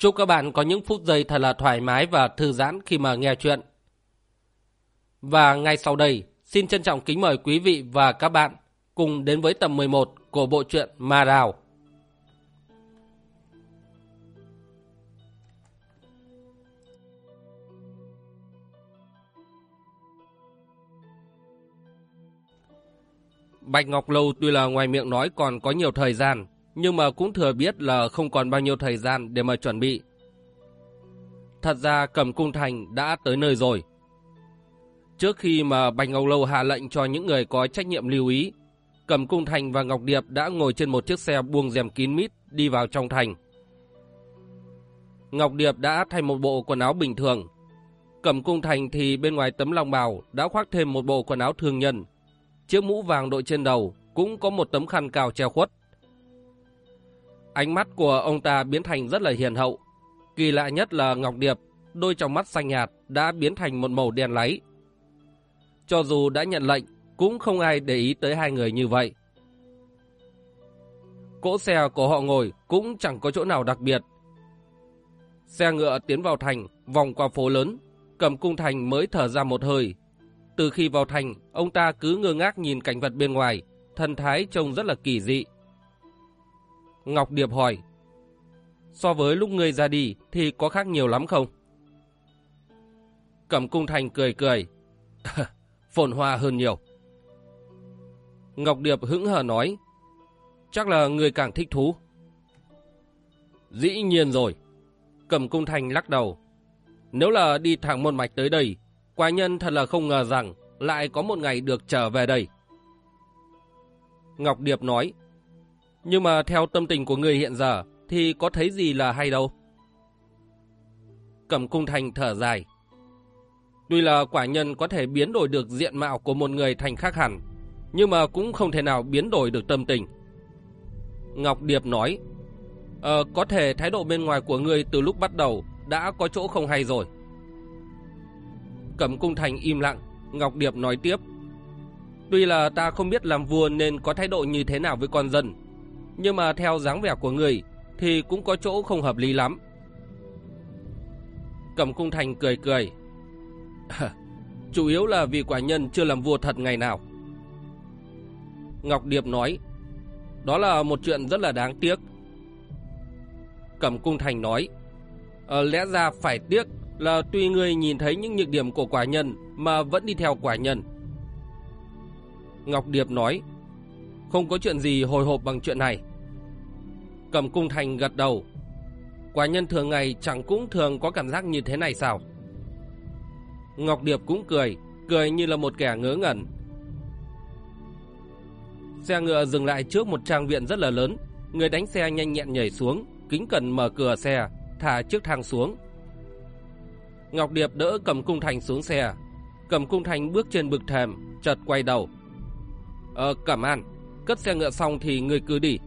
Chúc các bạn có những phút giây thật là thoải mái và thư giãn khi mà nghe chuyện. Và ngay sau đây, xin trân trọng kính mời quý vị và các bạn cùng đến với tập 11 của bộ truyện Ma Đào. Bạch Ngọc Lâu tuy là ngoài miệng nói còn có nhiều thời gian, nhưng mà cũng thừa biết là không còn bao nhiêu thời gian để mà chuẩn bị. Thật ra cầm cung thành đã tới nơi rồi. Trước khi mà Bạch Ngọc Lâu hạ lệnh cho những người có trách nhiệm lưu ý, Cầm Cung Thành và Ngọc Điệp đã ngồi trên một chiếc xe buông rèm kín mít đi vào trong thành. Ngọc Điệp đã thay một bộ quần áo bình thường. Cầm Cung Thành thì bên ngoài tấm lòng bào đã khoác thêm một bộ quần áo thường nhân. Chiếc mũ vàng đội trên đầu cũng có một tấm khăn cao che khuất. Ánh mắt của ông ta biến thành rất là hiền hậu. Kỳ lạ nhất là Ngọc Điệp, đôi trong mắt xanh nhạt đã biến thành một màu đen láy. Cho dù đã nhận lệnh, cũng không ai để ý tới hai người như vậy. Cỗ xe của họ ngồi cũng chẳng có chỗ nào đặc biệt. Xe ngựa tiến vào thành, vòng qua phố lớn, cầm cung thành mới thở ra một hơi. Từ khi vào thành, ông ta cứ ngơ ngác nhìn cảnh vật bên ngoài, thần thái trông rất là kỳ dị. Ngọc Điệp hỏi, so với lúc ngươi ra đi thì có khác nhiều lắm không? Cẩm cung thành cười cười, phồn hoa hơn nhiều. Ngọc Điệp hững hờ nói, chắc là người càng thích thú. Dĩ nhiên rồi. Cẩm cung thành lắc đầu. Nếu là đi thẳng một mạch tới đây, quả nhân thật là không ngờ rằng lại có một ngày được trở về đây. Ngọc Điệp nói, nhưng mà theo tâm tình của người hiện giờ thì có thấy gì là hay đâu. Cẩm cung thành thở dài. Tuy là quả nhân có thể biến đổi được diện mạo của một người thành khác hẳn, nhưng mà cũng không thể nào biến đổi được tâm tình. Ngọc Điệp nói, Ờ, có thể thái độ bên ngoài của ngươi từ lúc bắt đầu đã có chỗ không hay rồi. Cẩm cung thành im lặng, Ngọc Điệp nói tiếp, Tuy là ta không biết làm vua nên có thái độ như thế nào với con dân, nhưng mà theo dáng vẻ của người thì cũng có chỗ không hợp lý lắm. Cẩm cung thành cười cười, Chủ yếu là vì quả nhân chưa làm vua thật ngày nào. Ngọc Điệp nói, đó là một chuyện rất là đáng tiếc. Cẩm Cung Thành nói, ờ, lẽ ra phải tiếc là tuy người nhìn thấy những nhược điểm của quả nhân mà vẫn đi theo quả nhân. Ngọc Điệp nói, không có chuyện gì hồi hộp bằng chuyện này cầm Cung Thành gật đầu, quả nhân thường ngày chẳng cũng thường có cảm giác như thế này sao? Ngọc Điệp cũng cười, cười như là một kẻ ngớ ngẩn. Xe ngựa dừng lại trước một trang viện rất là lớn. Người đánh xe nhanh nhẹn nhảy xuống, kính cẩn mở cửa xe, thả chiếc thang xuống. Ngọc Điệp đỡ cầm cung thành xuống xe. Cầm cung thành bước trên bực thềm, chợt quay đầu. Ờ, cảm an Cất xe ngựa xong thì người cứ đi.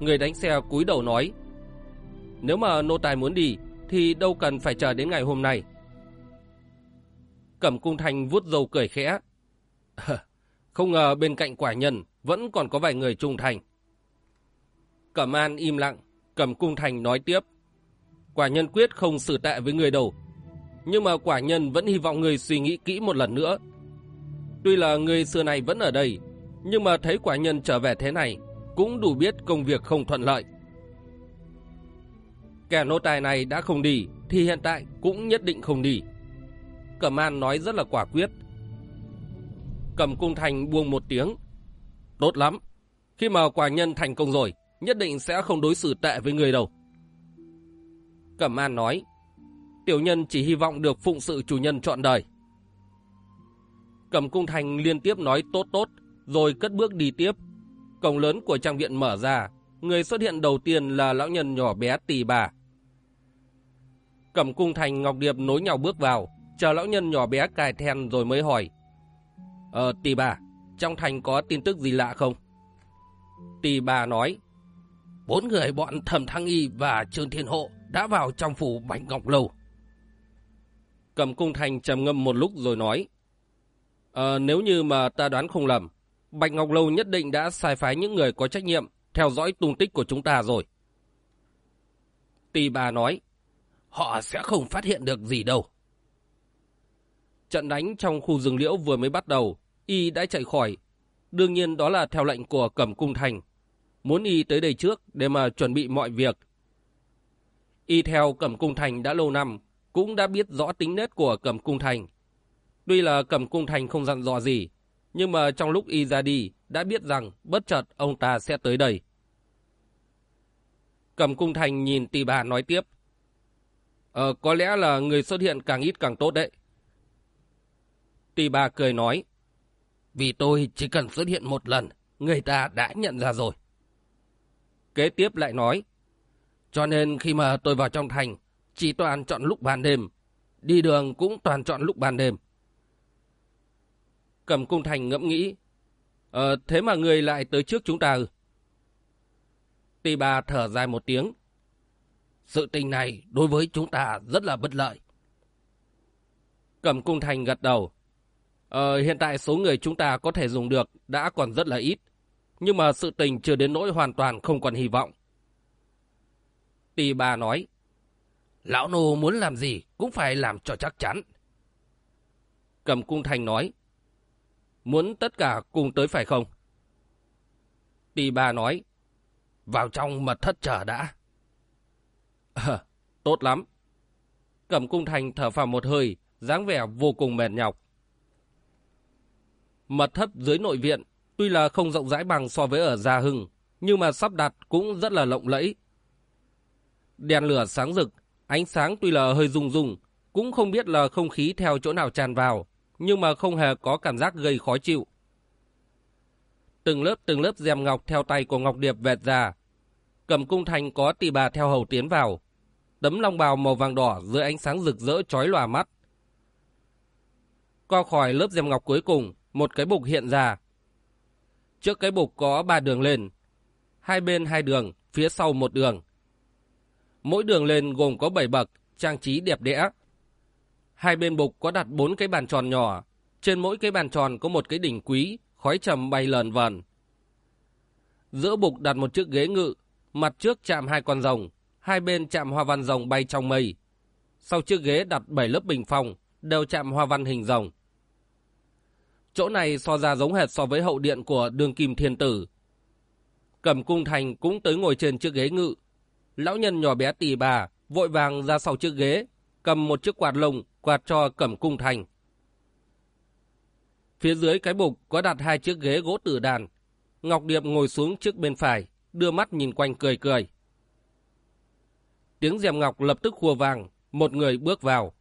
Người đánh xe cúi đầu nói. Nếu mà nô tài muốn đi, thì đâu cần phải chờ đến ngày hôm nay. Cẩm cung thành vuốt dầu cười khẽ. Không ngờ bên cạnh quả nhân vẫn còn có vài người trung thành. Cẩm an im lặng, Cẩm cung thành nói tiếp. Quả nhân quyết không xử tệ với người đâu. Nhưng mà quả nhân vẫn hy vọng người suy nghĩ kỹ một lần nữa. Tuy là người xưa này vẫn ở đây, nhưng mà thấy quả nhân trở về thế này, cũng đủ biết công việc không thuận lợi. Kẻ nô tài này đã không đi, thì hiện tại cũng nhất định không đi. Cẩm An nói rất là quả quyết. cẩm cung thành buông một tiếng. Tốt lắm. Khi mà quả nhân thành công rồi, nhất định sẽ không đối xử tệ với người đâu. Cẩm An nói. Tiểu nhân chỉ hy vọng được phụng sự chủ nhân trọn đời. cẩm cung thành liên tiếp nói tốt tốt, rồi cất bước đi tiếp. Cổng lớn của trang viện mở ra, người xuất hiện đầu tiên là lão nhân nhỏ bé tỳ bà. Cẩm cung thành Ngọc Điệp nối nhau bước vào, chờ lão nhân nhỏ bé cài then rồi mới hỏi. Ờ, tỷ bà, trong thành có tin tức gì lạ không? Tỷ bà nói, bốn người bọn Thẩm Thăng Y và Trương Thiên Hộ đã vào trong phủ Bạch Ngọc Lâu. Cẩm cung thành trầm ngâm một lúc rồi nói, Ờ, nếu như mà ta đoán không lầm, Bạch Ngọc Lâu nhất định đã sai phái những người có trách nhiệm theo dõi tung tích của chúng ta rồi. Tỷ bà nói, họ sẽ không phát hiện được gì đâu. Trận đánh trong khu rừng liễu vừa mới bắt đầu, y đã chạy khỏi. Đương nhiên đó là theo lệnh của Cẩm Cung Thành. Muốn y tới đây trước để mà chuẩn bị mọi việc. Y theo Cẩm Cung Thành đã lâu năm, cũng đã biết rõ tính nết của Cẩm Cung Thành. Tuy là Cẩm Cung Thành không dặn dò gì, nhưng mà trong lúc y ra đi, đã biết rằng bất chợt ông ta sẽ tới đây. cầm Cung Thành nhìn tỷ bà nói tiếp. Ờ, có lẽ là người xuất hiện càng ít càng tốt đấy. Tỷ bà cười nói. Vì tôi chỉ cần xuất hiện một lần, người ta đã nhận ra rồi. Kế tiếp lại nói. Cho nên khi mà tôi vào trong thành, chỉ toàn chọn lúc ban đêm. Đi đường cũng toàn chọn lúc ban đêm. Cầm cung thành ngẫm nghĩ. Ờ, thế mà người lại tới trước chúng ta ư? Tỷ bà thở dài một tiếng. Sự tình này đối với chúng ta rất là bất lợi. Cầm cung thành gật đầu. Ờ, hiện tại số người chúng ta có thể dùng được đã còn rất là ít. Nhưng mà sự tình chưa đến nỗi hoàn toàn không còn hy vọng. Tỷ bà nói. Lão nô muốn làm gì cũng phải làm cho chắc chắn. Cầm cung thành nói. Muốn tất cả cùng tới phải không? Tì bà nói. Vào trong mật thất chờ đã. À, tốt lắm. Cẩm cung thành thở phào một hơi, dáng vẻ vô cùng mệt nhọc. Mật thất dưới nội viện, tuy là không rộng rãi bằng so với ở Gia Hưng, nhưng mà sắp đặt cũng rất là lộng lẫy. Đèn lửa sáng rực, ánh sáng tuy là hơi rung rung, cũng không biết là không khí theo chỗ nào tràn vào, nhưng mà không hề có cảm giác gây khó chịu. Từng lớp từng lớp dèm ngọc theo tay của Ngọc Điệp vẹt ra. Cầm cung thành có tỷ bà theo hầu tiến vào. Tấm long bào màu vàng đỏ dưới ánh sáng rực rỡ chói lòa mắt. Co khỏi lớp dèm ngọc cuối cùng, một cái bục hiện ra. Trước cái bục có ba đường lên. Hai bên hai đường, phía sau một đường. Mỗi đường lên gồm có bảy bậc, trang trí đẹp đẽ. Hai bên bục có đặt bốn cái bàn tròn nhỏ. Trên mỗi cái bàn tròn có một cái đỉnh quý, khói trầm bay lờn vờn. Giữa bục đặt một chiếc ghế ngự, mặt trước chạm hai con rồng, hai bên chạm hoa văn rồng bay trong mây. Sau chiếc ghế đặt bảy lớp bình phong, đều chạm hoa văn hình rồng. Chỗ này so ra giống hệt so với hậu điện của đường kim thiên tử. Cầm cung thành cũng tới ngồi trên chiếc ghế ngự. Lão nhân nhỏ bé tỳ bà, vội vàng ra sau chiếc ghế, cầm một chiếc quạt lồng, quạt cho cẩm cung thành. Phía dưới cái bục có đặt hai chiếc ghế gỗ tử đàn. Ngọc Điệp ngồi xuống trước bên phải, đưa mắt nhìn quanh cười cười. Tiếng dèm ngọc lập tức khua vàng, một người bước vào.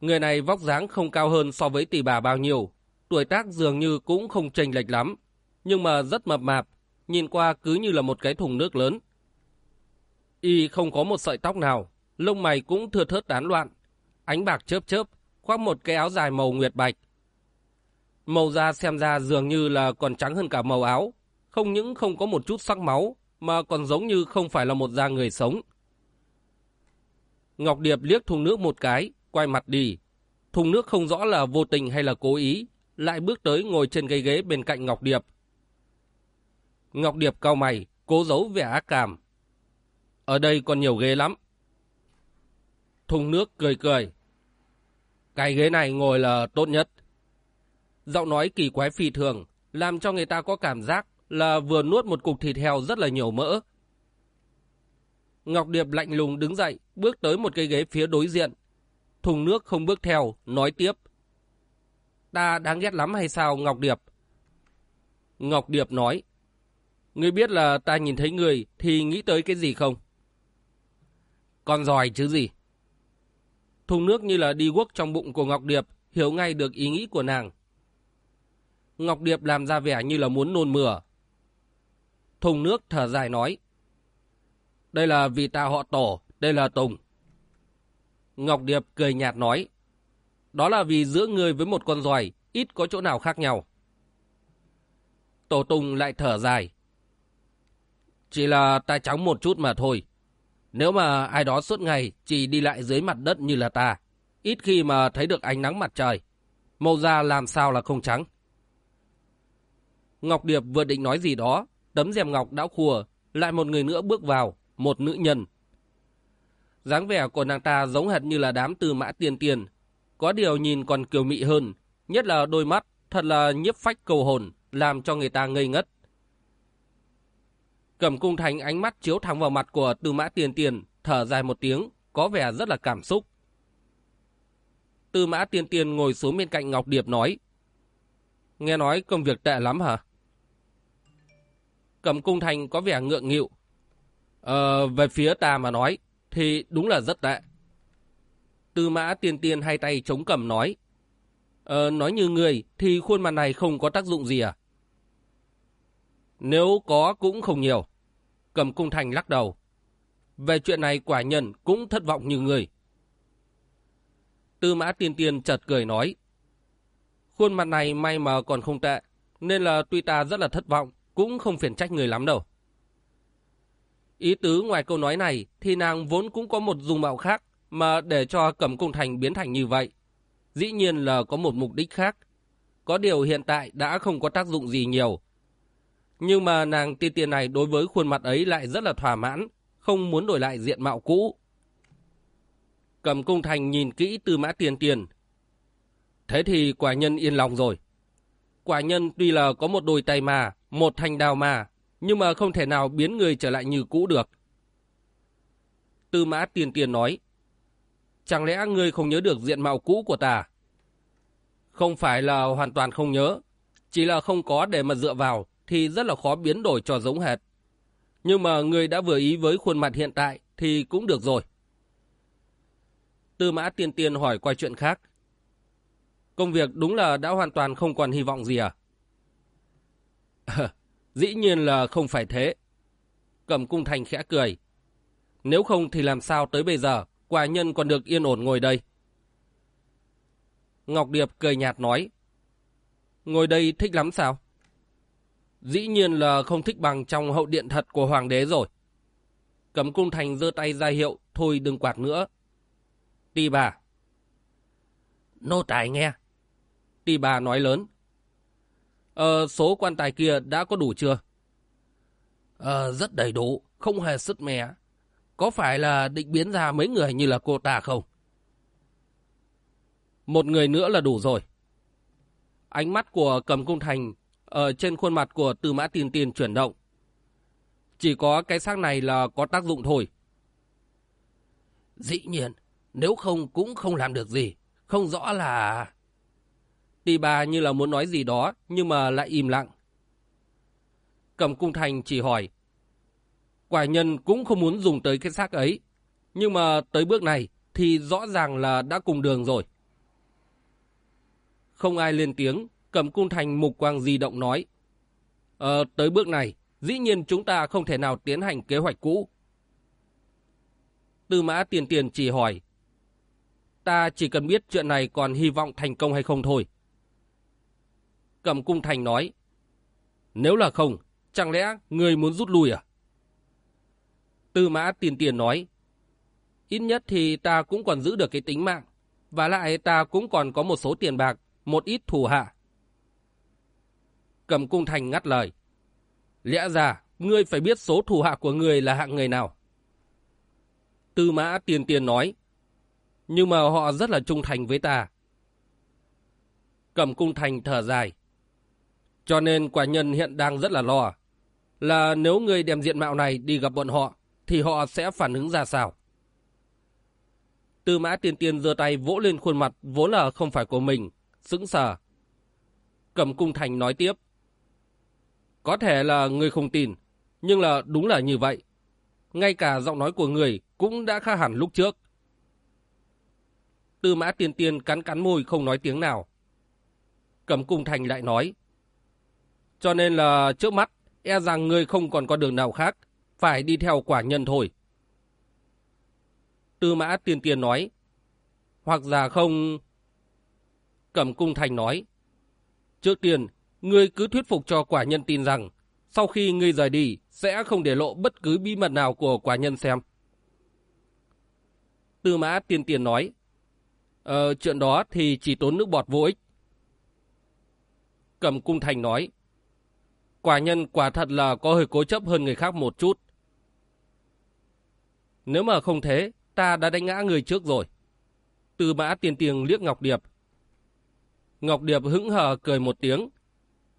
Người này vóc dáng không cao hơn so với tỷ bà bao nhiêu, tuổi tác dường như cũng không chênh lệch lắm, nhưng mà rất mập mạp, nhìn qua cứ như là một cái thùng nước lớn. Y không có một sợi tóc nào, lông mày cũng thưa thớt tán loạn, ánh bạc chớp chớp, khoác một cái áo dài màu nguyệt bạch. Màu da xem ra dường như là còn trắng hơn cả màu áo, không những không có một chút sắc máu, mà còn giống như không phải là một da người sống. Ngọc Điệp liếc thùng nước một cái, quay mặt đi. Thùng nước không rõ là vô tình hay là cố ý, lại bước tới ngồi trên cây ghế bên cạnh Ngọc Điệp. Ngọc Điệp cau mày, cố giấu vẻ ác cảm. Ở đây còn nhiều ghế lắm. Thùng nước cười cười. Cái ghế này ngồi là tốt nhất. Giọng nói kỳ quái phi thường, làm cho người ta có cảm giác là vừa nuốt một cục thịt heo rất là nhiều mỡ. Ngọc Điệp lạnh lùng đứng dậy, bước tới một cái ghế phía đối diện. Thùng nước không bước theo, nói tiếp. Ta đáng ghét lắm hay sao Ngọc Điệp? Ngọc Điệp nói. Ngươi biết là ta nhìn thấy người thì nghĩ tới cái gì không? Con giỏi chứ gì? Thùng nước như là đi guốc trong bụng của Ngọc Điệp, hiểu ngay được ý nghĩ của nàng. Ngọc Điệp làm ra vẻ như là muốn nôn mửa. Thùng nước thở dài nói. Đây là vì ta họ tổ, đây là Tùng. Ngọc Điệp cười nhạt nói. Đó là vì giữa người với một con giòi ít có chỗ nào khác nhau. Tổ Tùng lại thở dài. Chỉ là ta trắng một chút mà thôi. Nếu mà ai đó suốt ngày chỉ đi lại dưới mặt đất như là ta, ít khi mà thấy được ánh nắng mặt trời, màu da làm sao là không trắng. Ngọc Điệp vừa định nói gì đó, tấm rèm ngọc đã khùa, lại một người nữa bước vào, một nữ nhân. dáng vẻ của nàng ta giống hệt như là đám từ mã tiên tiền, có điều nhìn còn kiều mị hơn, nhất là đôi mắt, thật là nhiếp phách cầu hồn, làm cho người ta ngây ngất. Cầm cung thành ánh mắt chiếu thẳng vào mặt của tư mã tiền tiền, thở dài một tiếng, có vẻ rất là cảm xúc. Tư mã tiền tiền ngồi xuống bên cạnh Ngọc Điệp nói. Nghe nói công việc tệ lắm hả? Cầm cung thành có vẻ ngượng nghịu. Ờ, về phía ta mà nói, thì đúng là rất tệ. Tư mã tiên tiên hai tay chống cầm nói. Ờ, nói như người, thì khuôn mặt này không có tác dụng gì à? Nếu có cũng không nhiều. Cầm cung thành lắc đầu. Về chuyện này quả nhân cũng thất vọng như người. Tư mã tiên tiên chợt cười nói. Khuôn mặt này may mà còn không tệ, nên là tuy ta rất là thất vọng, cũng không phiền trách người lắm đâu. Ý tứ ngoài câu nói này thì nàng vốn cũng có một dùng mạo khác mà để cho cẩm cung thành biến thành như vậy. Dĩ nhiên là có một mục đích khác. Có điều hiện tại đã không có tác dụng gì nhiều. Nhưng mà nàng tiên tiền này đối với khuôn mặt ấy lại rất là thỏa mãn, không muốn đổi lại diện mạo cũ. Cầm cung thành nhìn kỹ tư mã tiền tiền. Thế thì quả nhân yên lòng rồi. Quả nhân tuy là có một đôi tay mà, một thanh đào mà, nhưng mà không thể nào biến người trở lại như cũ được. Tư mã tiền tiền nói, chẳng lẽ ngươi không nhớ được diện mạo cũ của ta? Không phải là hoàn toàn không nhớ, chỉ là không có để mà dựa vào thì rất là khó biến đổi cho giống hệt. Nhưng mà người đã vừa ý với khuôn mặt hiện tại thì cũng được rồi. Tư mã tiên tiên hỏi qua chuyện khác. Công việc đúng là đã hoàn toàn không còn hy vọng gì à? dĩ nhiên là không phải thế. Cẩm cung thành khẽ cười. Nếu không thì làm sao tới bây giờ, quả nhân còn được yên ổn ngồi đây? Ngọc Điệp cười nhạt nói. Ngồi đây thích lắm sao? Dĩ nhiên là không thích bằng trong hậu điện thật của hoàng đế rồi. Cẩm cung thành giơ tay ra hiệu, thôi đừng quạt nữa. Tì bà. Nô tài nghe. Tì bà nói lớn. Ờ, số quan tài kia đã có đủ chưa? Ờ, rất đầy đủ, không hề sứt mẻ. Có phải là định biến ra mấy người như là cô ta không? Một người nữa là đủ rồi. Ánh mắt của cầm cung thành ở trên khuôn mặt của tư mã tiền tiền chuyển động. Chỉ có cái xác này là có tác dụng thôi. Dĩ nhiên, nếu không cũng không làm được gì. Không rõ là... Tì bà như là muốn nói gì đó, nhưng mà lại im lặng. Cầm cung thành chỉ hỏi. Quả nhân cũng không muốn dùng tới cái xác ấy. Nhưng mà tới bước này thì rõ ràng là đã cùng đường rồi. Không ai lên tiếng, cầm cung thành mục quang di động nói. Ờ, tới bước này, dĩ nhiên chúng ta không thể nào tiến hành kế hoạch cũ. Tư mã tiền tiền chỉ hỏi. Ta chỉ cần biết chuyện này còn hy vọng thành công hay không thôi. Cầm cung thành nói. Nếu là không, chẳng lẽ người muốn rút lui à? Tư mã tiền tiền nói. Ít nhất thì ta cũng còn giữ được cái tính mạng. Và lại ta cũng còn có một số tiền bạc, một ít thù hạ. Cầm cung thành ngắt lời. Lẽ ra, ngươi phải biết số thủ hạ của ngươi là hạng người nào. Tư mã tiền tiền nói. Nhưng mà họ rất là trung thành với ta. Cầm cung thành thở dài. Cho nên quả nhân hiện đang rất là lo. Là nếu người đem diện mạo này đi gặp bọn họ, thì họ sẽ phản ứng ra sao? Tư mã tiên tiên giơ tay vỗ lên khuôn mặt vốn là không phải của mình, sững sờ. Cầm cung thành nói tiếp. Có thể là người không tin, nhưng là đúng là như vậy. Ngay cả giọng nói của người cũng đã khác hẳn lúc trước. Tư mã tiên tiên cắn cắn môi không nói tiếng nào. Cầm cung thành lại nói. Cho nên là trước mắt, e rằng ngươi không còn con đường nào khác, phải đi theo quả nhân thôi. Tư mã tiên tiên nói, hoặc giả không... Cẩm cung thành nói, trước tiên, ngươi cứ thuyết phục cho quả nhân tin rằng, sau khi ngươi rời đi, sẽ không để lộ bất cứ bí mật nào của quả nhân xem. Tư mã tiên tiền nói, Ờ, chuyện đó thì chỉ tốn nước bọt vô ích. Cầm cung thành nói, quả nhân quả thật là có hơi cố chấp hơn người khác một chút. Nếu mà không thế, ta đã đánh ngã người trước rồi. Tư mã tiên tiền liếc Ngọc Điệp. Ngọc Điệp hững hờ cười một tiếng.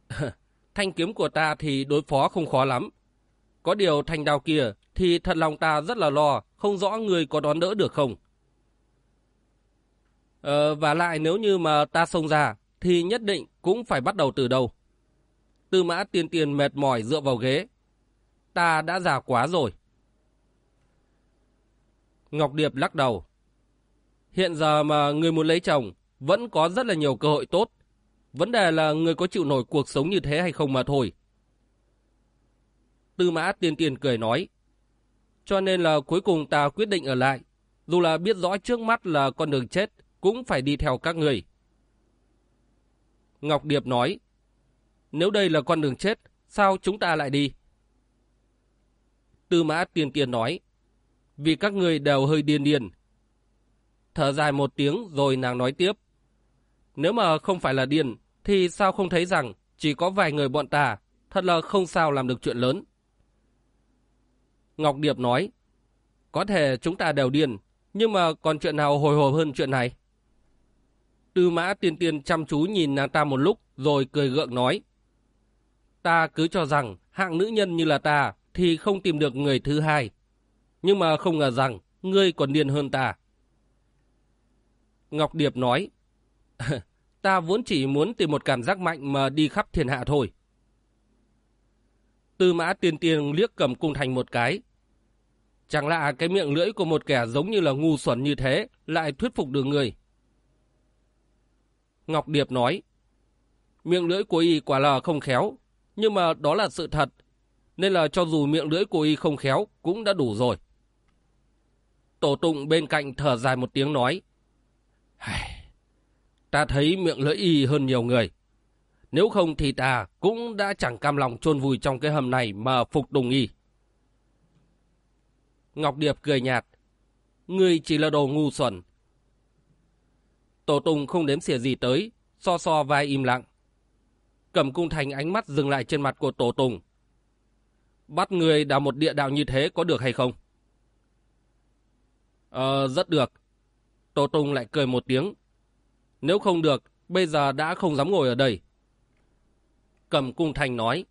Thanh kiếm của ta thì đối phó không khó lắm. Có điều thanh đao kia thì thật lòng ta rất là lo, không rõ người có đón đỡ được không. Ờ, và lại nếu như mà ta xông ra, thì nhất định cũng phải bắt đầu từ đầu. Tư mã tiên tiền mệt mỏi dựa vào ghế. Ta đã già quá rồi. Ngọc Điệp lắc đầu. Hiện giờ mà người muốn lấy chồng, vẫn có rất là nhiều cơ hội tốt. Vấn đề là người có chịu nổi cuộc sống như thế hay không mà thôi. Tư mã tiên tiền cười nói. Cho nên là cuối cùng ta quyết định ở lại. Dù là biết rõ trước mắt là con đường chết, cũng phải đi theo các người. Ngọc Điệp nói, nếu đây là con đường chết, sao chúng ta lại đi? Tư mã tiên tiên nói, vì các người đều hơi điên điên. Thở dài một tiếng rồi nàng nói tiếp, nếu mà không phải là điên, thì sao không thấy rằng chỉ có vài người bọn ta, thật là không sao làm được chuyện lớn. Ngọc Điệp nói, có thể chúng ta đều điên, nhưng mà còn chuyện nào hồi hộp hơn chuyện này? Tư mã tiên tiên chăm chú nhìn nàng ta một lúc rồi cười gượng nói. Ta cứ cho rằng hạng nữ nhân như là ta thì không tìm được người thứ hai. Nhưng mà không ngờ rằng ngươi còn điên hơn ta. Ngọc Điệp nói. ta vốn chỉ muốn tìm một cảm giác mạnh mà đi khắp thiên hạ thôi. Tư mã tiên tiên liếc cầm cung thành một cái. Chẳng lạ cái miệng lưỡi của một kẻ giống như là ngu xuẩn như thế lại thuyết phục được người. Ngọc Điệp nói, miệng lưỡi của y quả là không khéo, nhưng mà đó là sự thật, nên là cho dù miệng lưỡi của y không khéo cũng đã đủ rồi. Tổ tụng bên cạnh thở dài một tiếng nói, ta thấy miệng lưỡi y hơn nhiều người. Nếu không thì ta cũng đã chẳng cam lòng chôn vùi trong cái hầm này mà phục tùng y. Ngọc Điệp cười nhạt. Ngươi chỉ là đồ ngu xuẩn, Tổ Tùng không đếm xỉa gì tới, so so vai im lặng. Cẩm cung thành ánh mắt dừng lại trên mặt của Tổ Tùng. Bắt người đào một địa đạo như thế có được hay không? Ờ, rất được. Tổ Tùng lại cười một tiếng. Nếu không được, bây giờ đã không dám ngồi ở đây. Cẩm cung thành nói.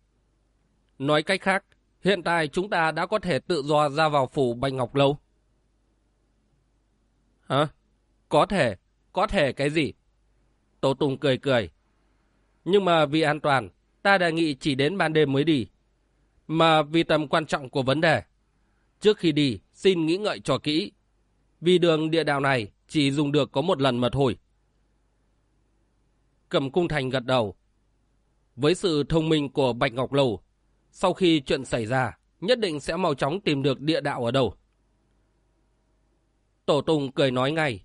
Nói cách khác, hiện tại chúng ta đã có thể tự do ra vào phủ Bạch Ngọc Lâu. Hả? Có thể, có thể cái gì? Tổ Tùng cười cười. Nhưng mà vì an toàn, ta đề nghị chỉ đến ban đêm mới đi. Mà vì tầm quan trọng của vấn đề. Trước khi đi, xin nghĩ ngợi cho kỹ. Vì đường địa đạo này chỉ dùng được có một lần mà thôi. Cầm cung thành gật đầu. Với sự thông minh của Bạch Ngọc Lầu, sau khi chuyện xảy ra, nhất định sẽ mau chóng tìm được địa đạo ở đâu. Tổ Tùng cười nói ngay.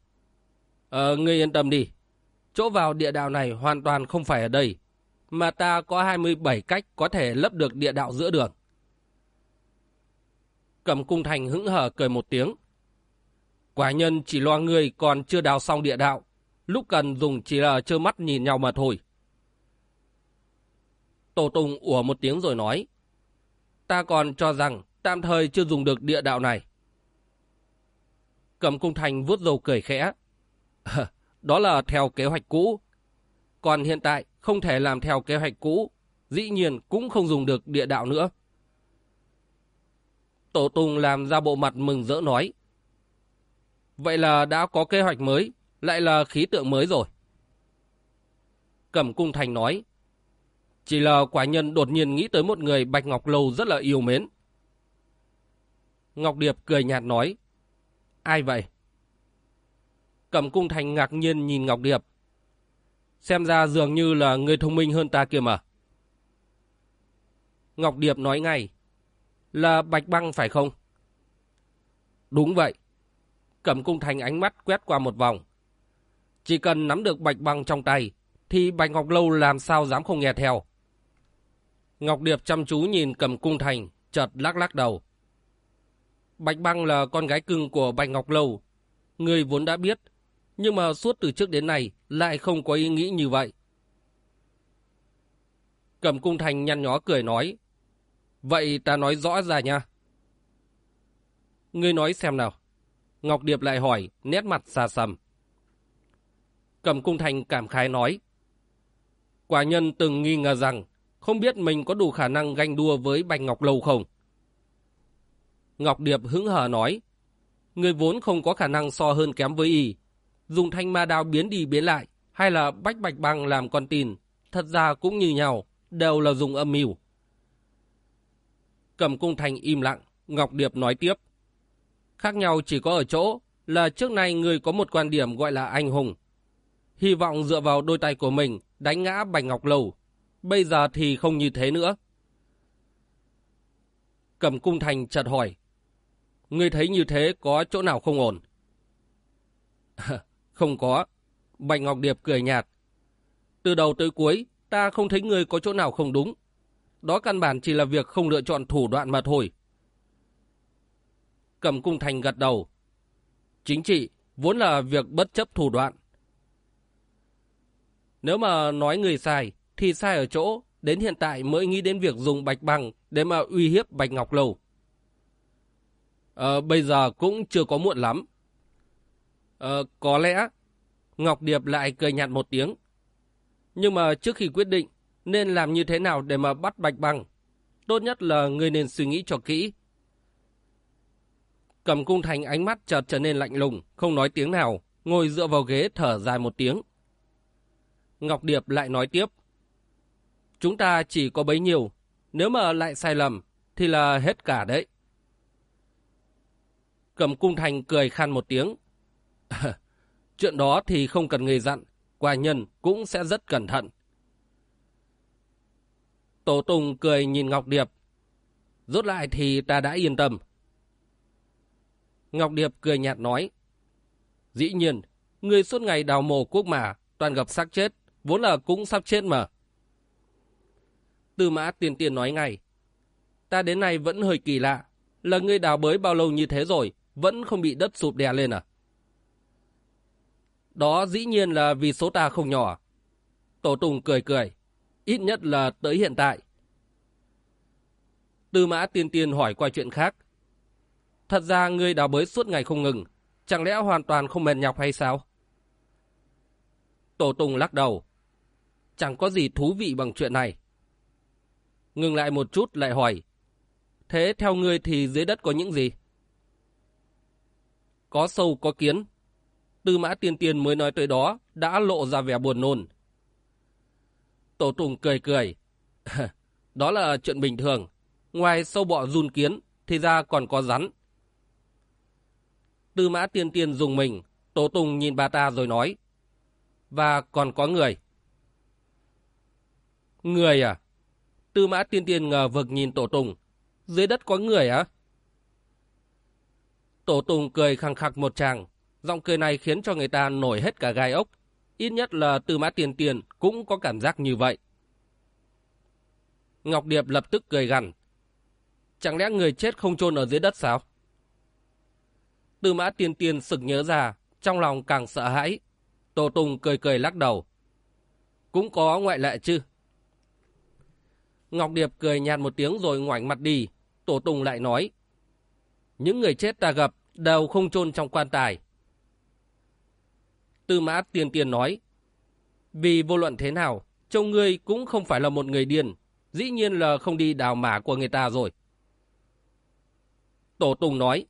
Ờ, ngươi yên tâm đi. Chỗ vào địa đạo này hoàn toàn không phải ở đây, mà ta có 27 cách có thể lấp được địa đạo giữa đường. Cầm cung thành hững hở cười một tiếng. Quả nhân chỉ lo ngươi còn chưa đào xong địa đạo, lúc cần dùng chỉ là trơ mắt nhìn nhau mà thôi. Tổ Tùng ủa một tiếng rồi nói. Ta còn cho rằng tạm thời chưa dùng được địa đạo này. Cầm cung thành vuốt dầu cười khẽ. Đó là theo kế hoạch cũ. Còn hiện tại không thể làm theo kế hoạch cũ, dĩ nhiên cũng không dùng được địa đạo nữa. Tổ Tùng làm ra bộ mặt mừng rỡ nói. Vậy là đã có kế hoạch mới, lại là khí tượng mới rồi. Cẩm Cung Thành nói. Chỉ là quả nhân đột nhiên nghĩ tới một người Bạch Ngọc Lâu rất là yêu mến. Ngọc Điệp cười nhạt nói. Ai vậy? Cẩm cung thành ngạc nhiên nhìn Ngọc Điệp. Xem ra dường như là người thông minh hơn ta kia mà. Ngọc Điệp nói ngay. Là Bạch Băng phải không? Đúng vậy. Cẩm cung thành ánh mắt quét qua một vòng. Chỉ cần nắm được bạch băng trong tay, thì Bạch Ngọc Lâu làm sao dám không nghe theo. Ngọc Điệp chăm chú nhìn cầm cung thành, chợt lắc lắc đầu. Bạch Băng là con gái cưng của Bạch Ngọc Lâu. Người vốn đã biết, nhưng mà suốt từ trước đến nay lại không có ý nghĩ như vậy. Cầm cung thành nhăn nhó cười nói. Vậy ta nói rõ ra nha. Ngươi nói xem nào. Ngọc Điệp lại hỏi, nét mặt xa xăm. Cầm cung thành cảm khái nói. Quả nhân từng nghi ngờ rằng, không biết mình có đủ khả năng ganh đua với Bạch Ngọc Lâu không? Ngọc Điệp hứng hờ nói. Người vốn không có khả năng so hơn kém với y. Dùng thanh ma đao biến đi biến lại, hay là bách bạch băng làm con tin, thật ra cũng như nhau, đều là dùng âm mưu. Cầm cung thành im lặng, Ngọc Điệp nói tiếp. Khác nhau chỉ có ở chỗ là trước nay người có một quan điểm gọi là anh hùng. Hy vọng dựa vào đôi tay của mình đánh ngã Bạch Ngọc Lầu. Bây giờ thì không như thế nữa. Cầm cung thành chợt hỏi. Ngươi thấy như thế có chỗ nào không ổn? không có. Bạch Ngọc Điệp cười nhạt. Từ đầu tới cuối, ta không thấy ngươi có chỗ nào không đúng. Đó căn bản chỉ là việc không lựa chọn thủ đoạn mà thôi. Cầm cung thành gật đầu. Chính trị vốn là việc bất chấp thủ đoạn. Nếu mà nói người sai, thì sai ở chỗ, đến hiện tại mới nghĩ đến việc dùng bạch bằng để mà uy hiếp Bạch Ngọc lầu Ờ, bây giờ cũng chưa có muộn lắm. Ờ, có lẽ, Ngọc Điệp lại cười nhạt một tiếng. Nhưng mà trước khi quyết định, nên làm như thế nào để mà bắt Bạch bằng Tốt nhất là người nên suy nghĩ cho kỹ. Cầm cung thành ánh mắt chợt trở nên lạnh lùng, không nói tiếng nào, ngồi dựa vào ghế thở dài một tiếng. Ngọc Điệp lại nói tiếp. Chúng ta chỉ có bấy nhiêu, nếu mà lại sai lầm, thì là hết cả đấy. Cầm cung thành cười khan một tiếng. Chuyện đó thì không cần người dặn, quả nhân cũng sẽ rất cẩn thận. Tổ Tùng cười nhìn Ngọc Điệp. Rốt lại thì ta đã yên tâm. Ngọc Điệp cười nhạt nói. Dĩ nhiên, người suốt ngày đào mồ quốc mà, toàn gặp xác chết, vốn là cũng sắp chết mà. Tư mã tiền tiền nói ngay. Ta đến nay vẫn hơi kỳ lạ, là ngươi đào bới bao lâu như thế rồi, vẫn không bị đất sụp đè lên à? Đó dĩ nhiên là vì số ta không nhỏ. Tổ Tùng cười cười, ít nhất là tới hiện tại. Tư mã tiên tiên hỏi qua chuyện khác. Thật ra ngươi đào bới suốt ngày không ngừng, chẳng lẽ hoàn toàn không mệt nhọc hay sao? Tổ Tùng lắc đầu. Chẳng có gì thú vị bằng chuyện này. Ngừng lại một chút lại hỏi. Thế theo ngươi thì dưới đất có những gì? Có sâu có kiến. Tư mã tiên tiên mới nói tới đó, đã lộ ra vẻ buồn nôn. Tổ Tùng cười cười. đó là chuyện bình thường. Ngoài sâu bọ run kiến, thì ra còn có rắn. Tư mã tiên tiên dùng mình, Tổ Tùng nhìn bà ta rồi nói. Và còn có người. Người à? Tư mã tiên tiên ngờ vực nhìn Tổ Tùng. Dưới đất có người á? À? Tổ Tùng cười khăng khặc một tràng. Giọng cười này khiến cho người ta nổi hết cả gai ốc. Ít nhất là Tư Mã tiên tiên cũng có cảm giác như vậy. Ngọc Điệp lập tức cười gằn. Chẳng lẽ người chết không chôn ở dưới đất sao? Tư Mã tiên tiên sực nhớ ra, trong lòng càng sợ hãi. Tổ Tùng cười cười lắc đầu. Cũng có ngoại lệ chứ. Ngọc Điệp cười nhạt một tiếng rồi ngoảnh mặt đi. Tổ Tùng lại nói. Những người chết ta gặp đều không chôn trong quan tài. Tư mã tiền tiền nói. Vì vô luận thế nào, trông ngươi cũng không phải là một người điên. Dĩ nhiên là không đi đào mả của người ta rồi. Tổ Tùng nói.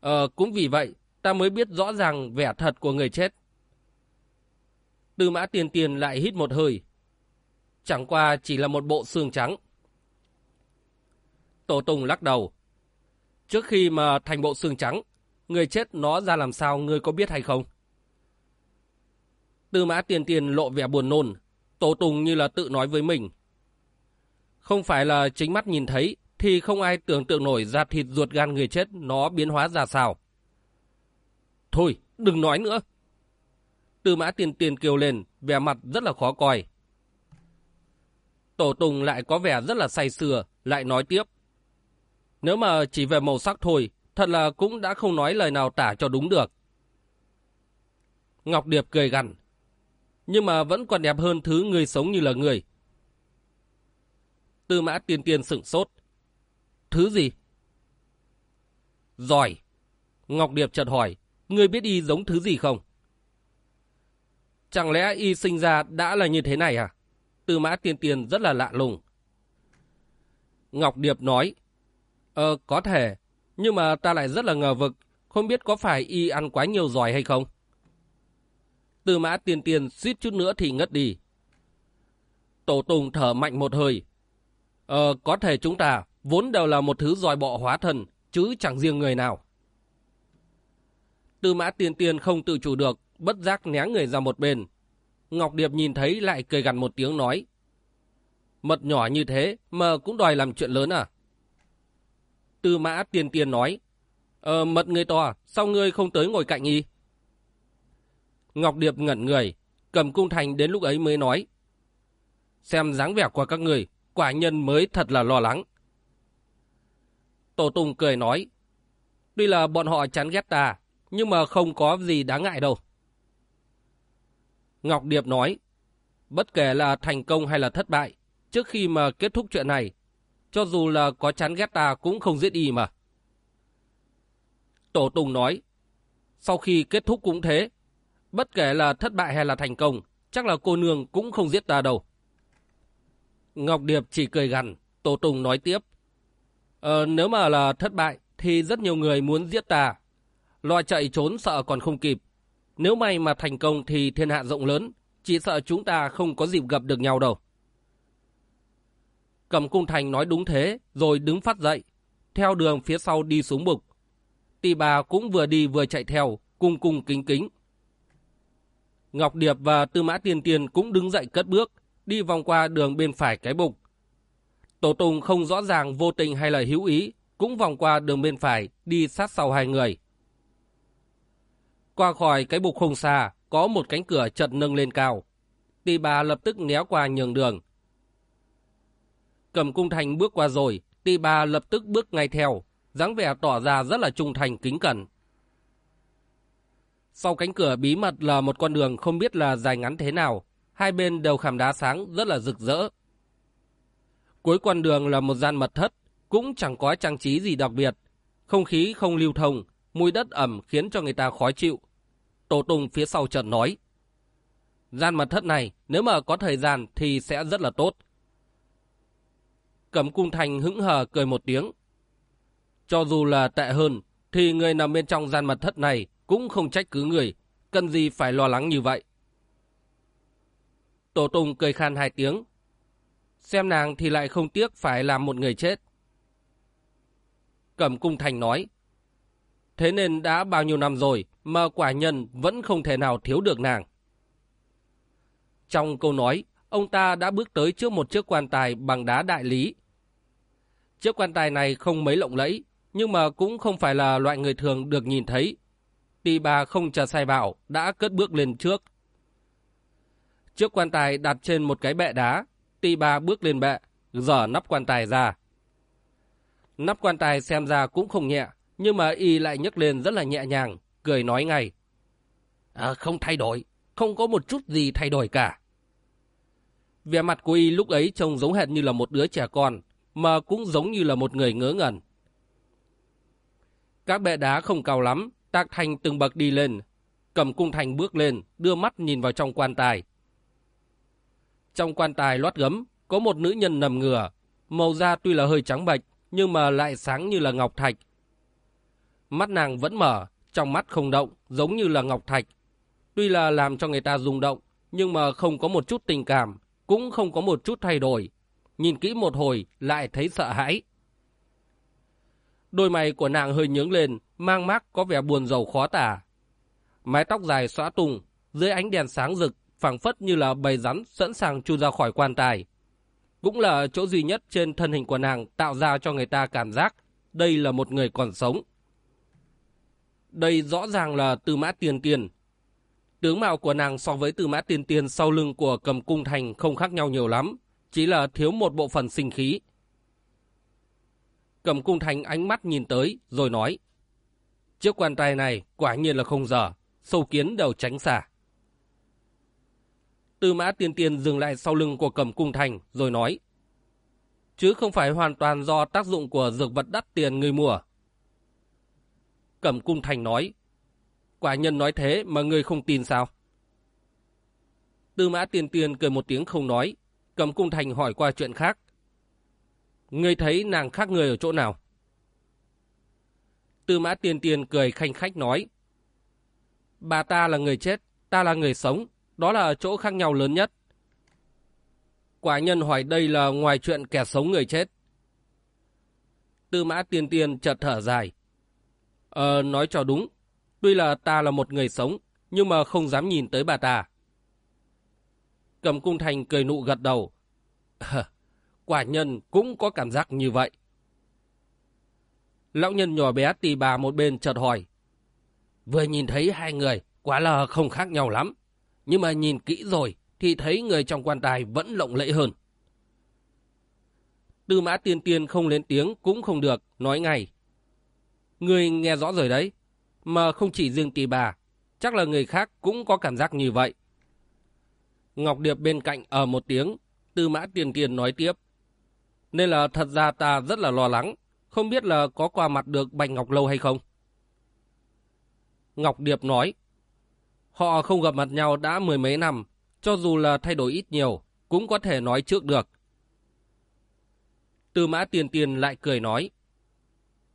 Ờ, cũng vì vậy, ta mới biết rõ ràng vẻ thật của người chết. Tư mã tiền tiền lại hít một hơi. Chẳng qua chỉ là một bộ xương trắng. Tổ Tùng lắc đầu. Trước khi mà thành bộ xương trắng, người chết nó ra làm sao ngươi có biết hay không? Tư mã tiền tiền lộ vẻ buồn nôn, tổ tùng như là tự nói với mình. Không phải là chính mắt nhìn thấy, thì không ai tưởng tượng nổi ra thịt ruột gan người chết nó biến hóa ra sao. Thôi, đừng nói nữa. Tư mã Tiền Tiền kêu lên, vẻ mặt rất là khó coi. Tổ Tùng lại có vẻ rất là say sưa, lại nói tiếp. Nếu mà chỉ về màu sắc thôi, thật là cũng đã không nói lời nào tả cho đúng được. Ngọc Điệp cười gằn. Nhưng mà vẫn còn đẹp hơn thứ người sống như là người. Tư mã tiên tiên sửng sốt. Thứ gì? Giỏi. Ngọc Điệp chợt hỏi, ngươi biết y giống thứ gì không? Chẳng lẽ y sinh ra đã là như thế này à? Tư mã tiên tiên rất là lạ lùng. Ngọc Điệp nói, Ờ, có thể, nhưng mà ta lại rất là ngờ vực, không biết có phải y ăn quá nhiều giỏi hay không? Tư mã tiên tiên suýt chút nữa thì ngất đi. Tổ Tùng thở mạnh một hơi. Ờ, có thể chúng ta vốn đều là một thứ giỏi bọ hóa thần chứ chẳng riêng người nào. Tư mã tiên tiên không tự chủ được, bất giác né người ra một bên. Ngọc Điệp nhìn thấy lại cười gằn một tiếng nói. Mật nhỏ như thế mà cũng đòi làm chuyện lớn à? Tư mã tiên tiên nói. Ờ, mật người to, à, sao ngươi không tới ngồi cạnh y? Ngọc Điệp ngẩn người, cầm cung thành đến lúc ấy mới nói. Xem dáng vẻ của các người, quả nhân mới thật là lo lắng. Tổ Tùng cười nói. Tuy là bọn họ chán ghét ta, nhưng mà không có gì đáng ngại đâu. Ngọc Điệp nói, bất kể là thành công hay là thất bại, trước khi mà kết thúc chuyện này, cho dù là có chán ghét ta cũng không giết y mà. Tổ Tùng nói, sau khi kết thúc cũng thế, bất kể là thất bại hay là thành công, chắc là cô nương cũng không giết ta đâu. Ngọc Điệp chỉ cười gằn, Tổ Tùng nói tiếp, ờ, nếu mà là thất bại thì rất nhiều người muốn giết ta, lo chạy trốn sợ còn không kịp. Nếu may mà thành công thì thiên hạ rộng lớn, chỉ sợ chúng ta không có dịp gặp được nhau đâu. Cầm cung thành nói đúng thế, rồi đứng phát dậy, theo đường phía sau đi xuống bục. Tì bà cũng vừa đi vừa chạy theo, cung cung kính kính. Ngọc Điệp và Tư Mã Tiên Tiên cũng đứng dậy cất bước, đi vòng qua đường bên phải cái bục. Tổ Tùng không rõ ràng vô tình hay là hữu ý, cũng vòng qua đường bên phải, đi sát sau hai người. Qua khỏi cái bục không xa, có một cánh cửa chợt nâng lên cao. Tì bà lập tức néo qua nhường đường, Cầm cung thành bước qua rồi, tỳ bà lập tức bước ngay theo, dáng vẻ tỏ ra rất là trung thành kính cẩn. Sau cánh cửa bí mật là một con đường không biết là dài ngắn thế nào, hai bên đều khảm đá sáng rất là rực rỡ. Cuối con đường là một gian mật thất, cũng chẳng có trang trí gì đặc biệt, không khí không lưu thông, mùi đất ẩm khiến cho người ta khó chịu. Tổ Tùng phía sau chợt nói, gian mật thất này nếu mà có thời gian thì sẽ rất là tốt. Cẩm cung thành hững hờ cười một tiếng. Cho dù là tệ hơn, thì người nằm bên trong gian mật thất này cũng không trách cứ người, cần gì phải lo lắng như vậy. Tổ Tùng cười khan hai tiếng. Xem nàng thì lại không tiếc phải làm một người chết. Cẩm cung thành nói. Thế nên đã bao nhiêu năm rồi mà quả nhân vẫn không thể nào thiếu được nàng. Trong câu nói, ông ta đã bước tới trước một chiếc quan tài bằng đá đại lý. Chiếc quan tài này không mấy lộng lẫy, nhưng mà cũng không phải là loại người thường được nhìn thấy. Tì bà không chờ sai bảo, đã cất bước lên trước. Chiếc quan tài đặt trên một cái bệ đá, tì bà bước lên bệ, dở nắp quan tài ra. Nắp quan tài xem ra cũng không nhẹ, nhưng mà y lại nhấc lên rất là nhẹ nhàng, cười nói ngay. À, không thay đổi, không có một chút gì thay đổi cả. Vẻ mặt của y lúc ấy trông giống hệt như là một đứa trẻ con, mà cũng giống như là một người ngớ ngẩn. Các bệ đá không cao lắm, tác thành từng bậc đi lên. Cầm cung thành bước lên, đưa mắt nhìn vào trong quan tài. Trong quan tài lót gấm, có một nữ nhân nằm ngửa. Màu da tuy là hơi trắng bệch, nhưng mà lại sáng như là ngọc thạch. Mắt nàng vẫn mở, trong mắt không động, giống như là ngọc thạch. Tuy là làm cho người ta rung động, nhưng mà không có một chút tình cảm, cũng không có một chút thay đổi. Nhìn kỹ một hồi lại thấy sợ hãi. Đôi mày của nàng hơi nhướng lên, mang mác có vẻ buồn rầu khó tả. Mái tóc dài xóa tung, dưới ánh đèn sáng rực, phẳng phất như là bầy rắn sẵn sàng chu ra khỏi quan tài. Cũng là chỗ duy nhất trên thân hình của nàng tạo ra cho người ta cảm giác đây là một người còn sống. Đây rõ ràng là tư mã tiền tiền. Tướng mạo của nàng so với tư mã tiên tiên sau lưng của cầm cung thành không khác nhau nhiều lắm, chỉ là thiếu một bộ phận sinh khí. Cầm cung thành ánh mắt nhìn tới, rồi nói. Chiếc quan tài này quả nhiên là không dở, sâu kiến đều tránh xa. Tư mã tiên tiên dừng lại sau lưng của cầm cung thành, rồi nói. Chứ không phải hoàn toàn do tác dụng của dược vật đắt tiền người mua. Cầm cung thành nói. Quả nhân nói thế mà người không tin sao? Tư mã tiên tiên cười một tiếng không nói. Cầm cung thành hỏi qua chuyện khác. Ngươi thấy nàng khác người ở chỗ nào? Tư mã tiên tiên cười khanh khách nói. Bà ta là người chết, ta là người sống, đó là chỗ khác nhau lớn nhất. Quả nhân hỏi đây là ngoài chuyện kẻ sống người chết. Tư mã tiên tiên chợt thở dài. Ờ, nói cho đúng. Tuy là ta là một người sống, nhưng mà không dám nhìn tới bà ta. Cầm cung thành cười nụ gật đầu. Quả nhân cũng có cảm giác như vậy. Lão nhân nhỏ bé tì bà một bên chợt hỏi. Vừa nhìn thấy hai người, quả là không khác nhau lắm. Nhưng mà nhìn kỹ rồi, thì thấy người trong quan tài vẫn lộng lẫy hơn. Tư mã tiên tiên không lên tiếng cũng không được, nói ngay. Người nghe rõ rồi đấy, mà không chỉ riêng tỷ bà, chắc là người khác cũng có cảm giác như vậy. Ngọc Điệp bên cạnh ở một tiếng, tư mã Tiền Tiền nói tiếp. Nên là thật ra ta rất là lo lắng, không biết là có qua mặt được Bạch Ngọc Lâu hay không. Ngọc Điệp nói, họ không gặp mặt nhau đã mười mấy năm, cho dù là thay đổi ít nhiều, cũng có thể nói trước được. Tư mã tiền tiền lại cười nói,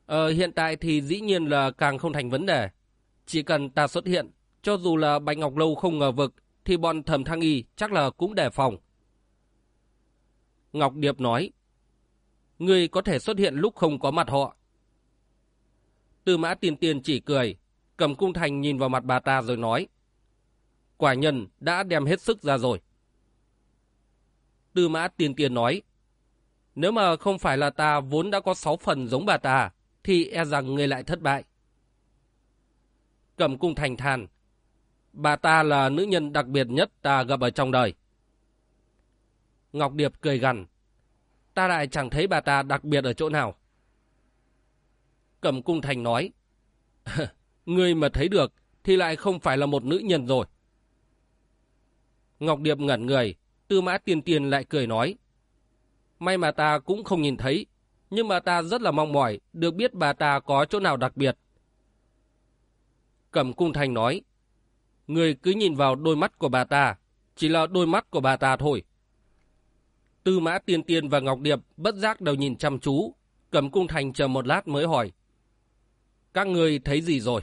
Ờ, hiện tại thì dĩ nhiên là càng không thành vấn đề. Chỉ cần ta xuất hiện, cho dù là Bạch Ngọc Lâu không ngờ vực, thì bọn thẩm thăng y chắc là cũng đề phòng. Ngọc Điệp nói, Ngươi có thể xuất hiện lúc không có mặt họ. Tư mã tiên tiên chỉ cười, cầm cung thành nhìn vào mặt bà ta rồi nói, Quả nhân đã đem hết sức ra rồi. Tư mã tiên tiên nói, Nếu mà không phải là ta vốn đã có sáu phần giống bà ta, thì e rằng người lại thất bại. Cầm cung thành than, bà ta là nữ nhân đặc biệt nhất ta gặp ở trong đời. Ngọc Điệp cười gằn, ta lại chẳng thấy bà ta đặc biệt ở chỗ nào. Cầm cung thành nói, ngươi mà thấy được thì lại không phải là một nữ nhân rồi. Ngọc Điệp ngẩn người, tư mã tiên tiên lại cười nói, may mà ta cũng không nhìn thấy, nhưng mà ta rất là mong mỏi được biết bà ta có chỗ nào đặc biệt. Cẩm cung thành nói, người cứ nhìn vào đôi mắt của bà ta, chỉ là đôi mắt của bà ta thôi. Tư mã tiên tiên và Ngọc Điệp bất giác đều nhìn chăm chú, Cẩm cung thành chờ một lát mới hỏi. Các người thấy gì rồi?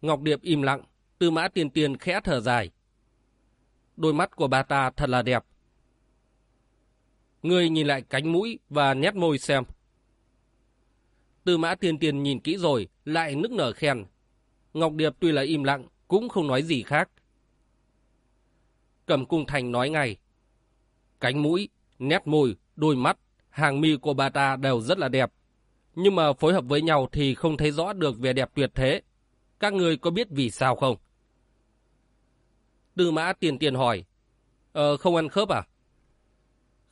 Ngọc Điệp im lặng, tư mã tiên tiên khẽ thở dài. Đôi mắt của bà ta thật là đẹp, Ngươi nhìn lại cánh mũi và nét môi xem. Tư mã tiên tiên nhìn kỹ rồi, lại nức nở khen. Ngọc Điệp tuy là im lặng, cũng không nói gì khác. Cầm cung thành nói ngay. Cánh mũi, nét môi, đôi mắt, hàng mi của bà ta đều rất là đẹp. Nhưng mà phối hợp với nhau thì không thấy rõ được vẻ đẹp tuyệt thế. Các người có biết vì sao không? Tư mã tiền tiền hỏi. Ờ, không ăn khớp à?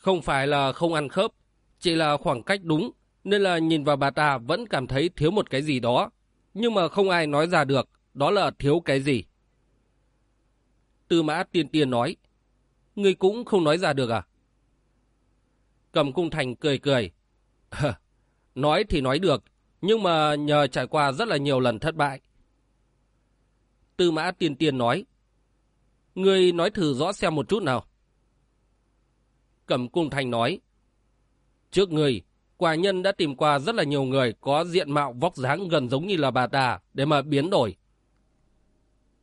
Không phải là không ăn khớp, chỉ là khoảng cách đúng, nên là nhìn vào bà ta vẫn cảm thấy thiếu một cái gì đó. Nhưng mà không ai nói ra được, đó là thiếu cái gì. Tư mã tiên tiên nói, Ngươi cũng không nói ra được à? Cầm cung thành cười cười. nói thì nói được, nhưng mà nhờ trải qua rất là nhiều lần thất bại. Tư mã tiên tiên nói, Ngươi nói thử rõ xem một chút nào. Cẩm Cung Thành nói. Trước người, quả nhân đã tìm qua rất là nhiều người có diện mạo vóc dáng gần giống như là bà ta để mà biến đổi.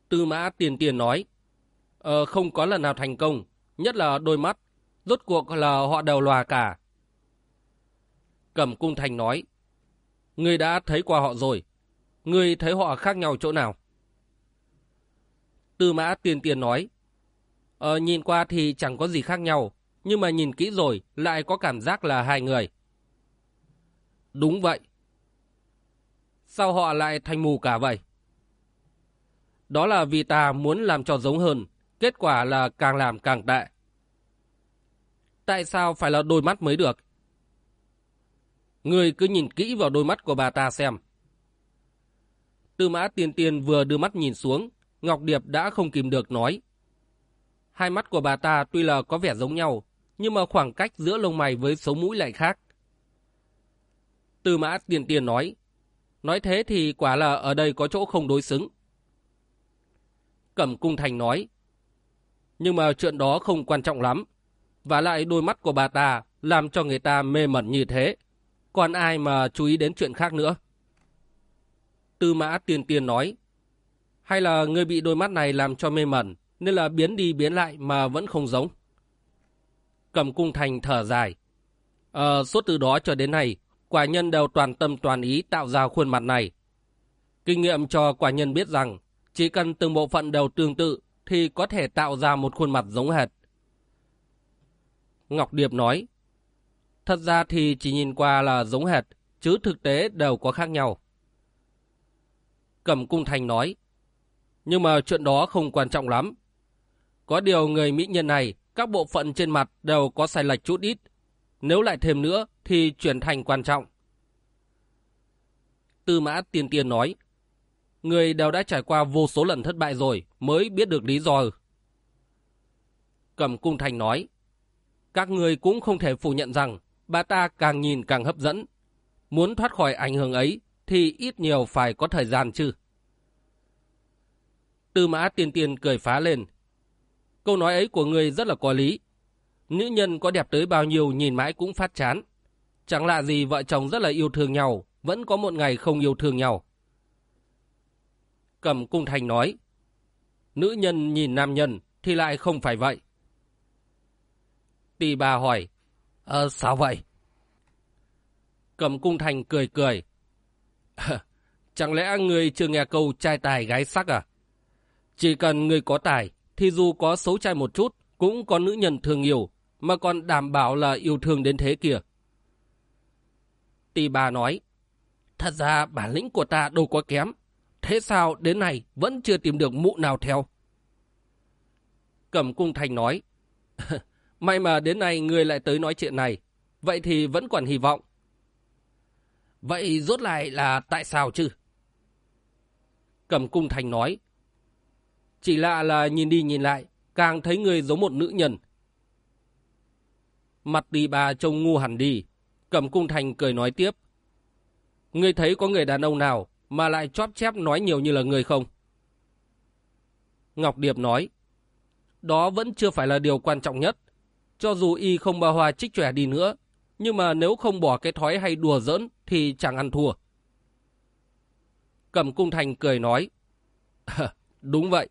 Tư mã tiền tiền nói. Ờ, không có lần nào thành công, nhất là đôi mắt. Rốt cuộc là họ đều lòa cả. Cẩm Cung Thành nói. Ngươi đã thấy qua họ rồi. Ngươi thấy họ khác nhau chỗ nào? Tư mã tiền tiền nói. Ờ, nhìn qua thì chẳng có gì khác nhau nhưng mà nhìn kỹ rồi lại có cảm giác là hai người. Đúng vậy. Sao họ lại thành mù cả vậy? Đó là vì ta muốn làm cho giống hơn, kết quả là càng làm càng tệ. Tại sao phải là đôi mắt mới được? Người cứ nhìn kỹ vào đôi mắt của bà ta xem. Tư mã tiên tiên vừa đưa mắt nhìn xuống, Ngọc Điệp đã không kìm được nói. Hai mắt của bà ta tuy là có vẻ giống nhau, nhưng mà khoảng cách giữa lông mày với sống mũi lại khác. Tư mã Tiền Tiền nói. Nói thế thì quả là ở đây có chỗ không đối xứng. Cẩm cung thành nói. Nhưng mà chuyện đó không quan trọng lắm. Và lại đôi mắt của bà ta làm cho người ta mê mẩn như thế. Còn ai mà chú ý đến chuyện khác nữa? Tư mã Tiền Tiền nói. Hay là người bị đôi mắt này làm cho mê mẩn, nên là biến đi biến lại mà vẫn không giống? Cầm cung thành thở dài. Ờ, suốt từ đó cho đến nay, quả nhân đều toàn tâm toàn ý tạo ra khuôn mặt này. Kinh nghiệm cho quả nhân biết rằng, chỉ cần từng bộ phận đều tương tự, thì có thể tạo ra một khuôn mặt giống hệt. Ngọc Điệp nói, Thật ra thì chỉ nhìn qua là giống hệt, chứ thực tế đều có khác nhau. Cẩm Cung Thành nói, nhưng mà chuyện đó không quan trọng lắm. Có điều người mỹ nhân này, các bộ phận trên mặt đều có sai lệch chút ít. Nếu lại thêm nữa thì chuyển thành quan trọng. Tư mã tiên tiên nói, người đều đã trải qua vô số lần thất bại rồi mới biết được lý do. Cẩm Cung Thành nói, các người cũng không thể phủ nhận rằng bà ta càng nhìn càng hấp dẫn. Muốn thoát khỏi ảnh hưởng ấy thì ít nhiều phải có thời gian chứ. Tư mã tiên tiên cười phá lên. Câu nói ấy của người rất là có lý. Nữ nhân có đẹp tới bao nhiêu nhìn mãi cũng phát chán. Chẳng lạ gì vợ chồng rất là yêu thương nhau, vẫn có một ngày không yêu thương nhau. Cẩm Cung Thành nói, nữ nhân nhìn nam nhân thì lại không phải vậy. Tỳ bà hỏi, Ờ, sao vậy? Cẩm Cung Thành cười cười. Chẳng lẽ người chưa nghe câu trai tài gái sắc à? Chỉ cần người có tài, thì dù có xấu trai một chút, cũng có nữ nhân thương yêu, mà còn đảm bảo là yêu thương đến thế kìa. Tì bà nói, thật ra bản lĩnh của ta đâu có kém, thế sao đến nay vẫn chưa tìm được mụ nào theo? Cẩm Cung Thành nói, May mà đến nay người lại tới nói chuyện này. Vậy thì vẫn còn hy vọng. Vậy rốt lại là tại sao chứ? Cầm cung thành nói. Chỉ lạ là nhìn đi nhìn lại, càng thấy người giống một nữ nhân. Mặt đi bà trông ngu hẳn đi. Cầm cung thành cười nói tiếp. Ngươi thấy có người đàn ông nào mà lại chóp chép nói nhiều như là người không? Ngọc Điệp nói. Đó vẫn chưa phải là điều quan trọng nhất. Cho dù y không bà hoa trích trẻ đi nữa, nhưng mà nếu không bỏ cái thói hay đùa giỡn thì chẳng ăn thua. Cẩm Cung Thành cười nói, đúng vậy.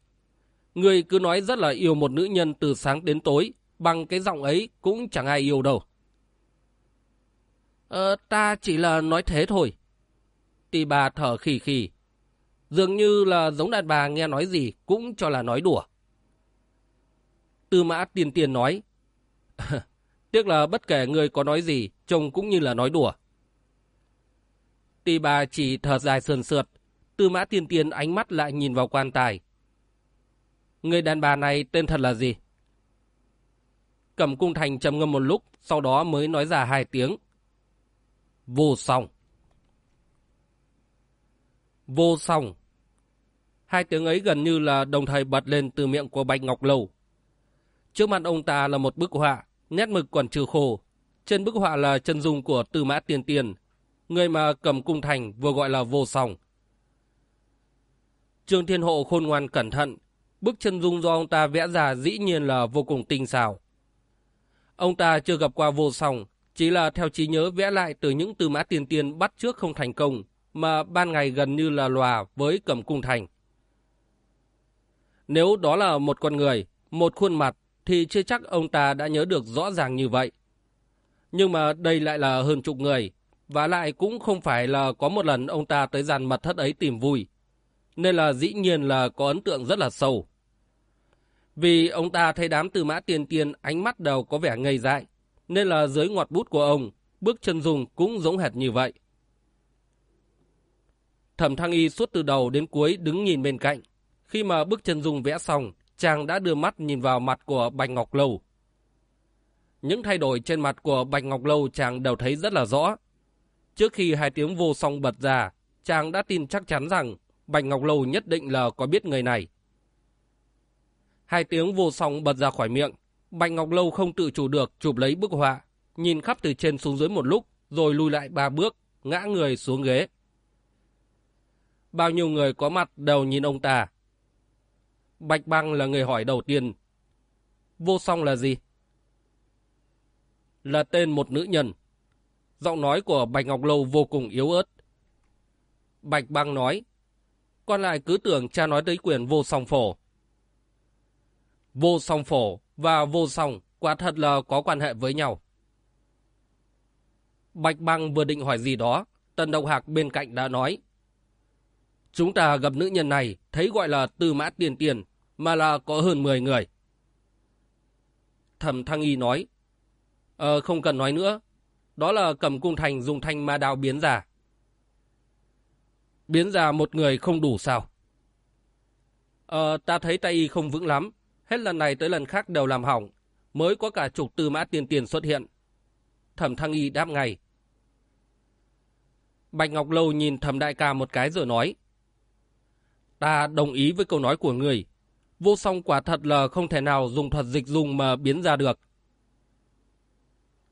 Người cứ nói rất là yêu một nữ nhân từ sáng đến tối, bằng cái giọng ấy cũng chẳng ai yêu đâu. Ờ, ta chỉ là nói thế thôi. Tì bà thở khì khì. Dường như là giống đàn bà nghe nói gì cũng cho là nói đùa. Tư mã tiên tiên nói, Tiếc là bất kể người có nói gì, chồng cũng như là nói đùa. Tì bà chỉ thở dài sườn sượt, tư mã tiên tiên ánh mắt lại nhìn vào quan tài. Người đàn bà này tên thật là gì? Cẩm cung thành trầm ngâm một lúc, sau đó mới nói ra hai tiếng. Vô song. Vô song. Hai tiếng ấy gần như là đồng thời bật lên từ miệng của Bạch Ngọc Lâu. Trước mặt ông ta là một bức họa, nét mực còn chưa khô. Trên bức họa là chân dung của Tư Mã Tiên Tiên, người mà cầm cung thành vừa gọi là vô song. Trương Thiên Hộ khôn ngoan cẩn thận, bức chân dung do ông ta vẽ ra dĩ nhiên là vô cùng tinh xảo. Ông ta chưa gặp qua vô song, chỉ là theo trí nhớ vẽ lại từ những từ Mã tiền Tiên bắt trước không thành công, mà ban ngày gần như là lòa với cầm cung thành. Nếu đó là một con người, một khuôn mặt, thì chưa chắc ông ta đã nhớ được rõ ràng như vậy. Nhưng mà đây lại là hơn chục người, và lại cũng không phải là có một lần ông ta tới dàn mật thất ấy tìm vui. Nên là dĩ nhiên là có ấn tượng rất là sâu. Vì ông ta thấy đám từ mã tiền tiền ánh mắt đầu có vẻ ngây dại, nên là dưới ngọt bút của ông, bước chân dùng cũng giống hệt như vậy. Thẩm Thăng Y suốt từ đầu đến cuối đứng nhìn bên cạnh, Khi mà bước chân dung vẽ xong, chàng đã đưa mắt nhìn vào mặt của Bạch Ngọc Lâu. Những thay đổi trên mặt của Bạch Ngọc Lâu chàng đều thấy rất là rõ. Trước khi hai tiếng vô song bật ra, chàng đã tin chắc chắn rằng Bạch Ngọc Lâu nhất định là có biết người này. Hai tiếng vô song bật ra khỏi miệng, Bạch Ngọc Lâu không tự chủ được chụp lấy bức họa, nhìn khắp từ trên xuống dưới một lúc, rồi lùi lại ba bước, ngã người xuống ghế. Bao nhiêu người có mặt đều nhìn ông ta. Bạch Băng là người hỏi đầu tiên. Vô song là gì? Là tên một nữ nhân. Giọng nói của Bạch Ngọc Lâu vô cùng yếu ớt. Bạch Băng nói, con lại cứ tưởng cha nói tới quyền vô song phổ. Vô song phổ và vô song quả thật là có quan hệ với nhau. Bạch Băng vừa định hỏi gì đó, Tần Độc Hạc bên cạnh đã nói. Chúng ta gặp nữ nhân này thấy gọi là tư mã tiền tiền, mà là có hơn 10 người. Thẩm Thăng Y nói, Ờ, không cần nói nữa, đó là cầm cung thành dùng thanh ma đao biến ra. Biến ra một người không đủ sao? Ờ, ta thấy tay y không vững lắm, hết lần này tới lần khác đều làm hỏng, mới có cả chục tư mã tiền tiền xuất hiện. Thẩm Thăng Y đáp ngay. Bạch Ngọc Lâu nhìn thẩm đại ca một cái rồi nói. Ta đồng ý với câu nói của người. Vô song quả thật là không thể nào dùng thuật dịch dùng mà biến ra được.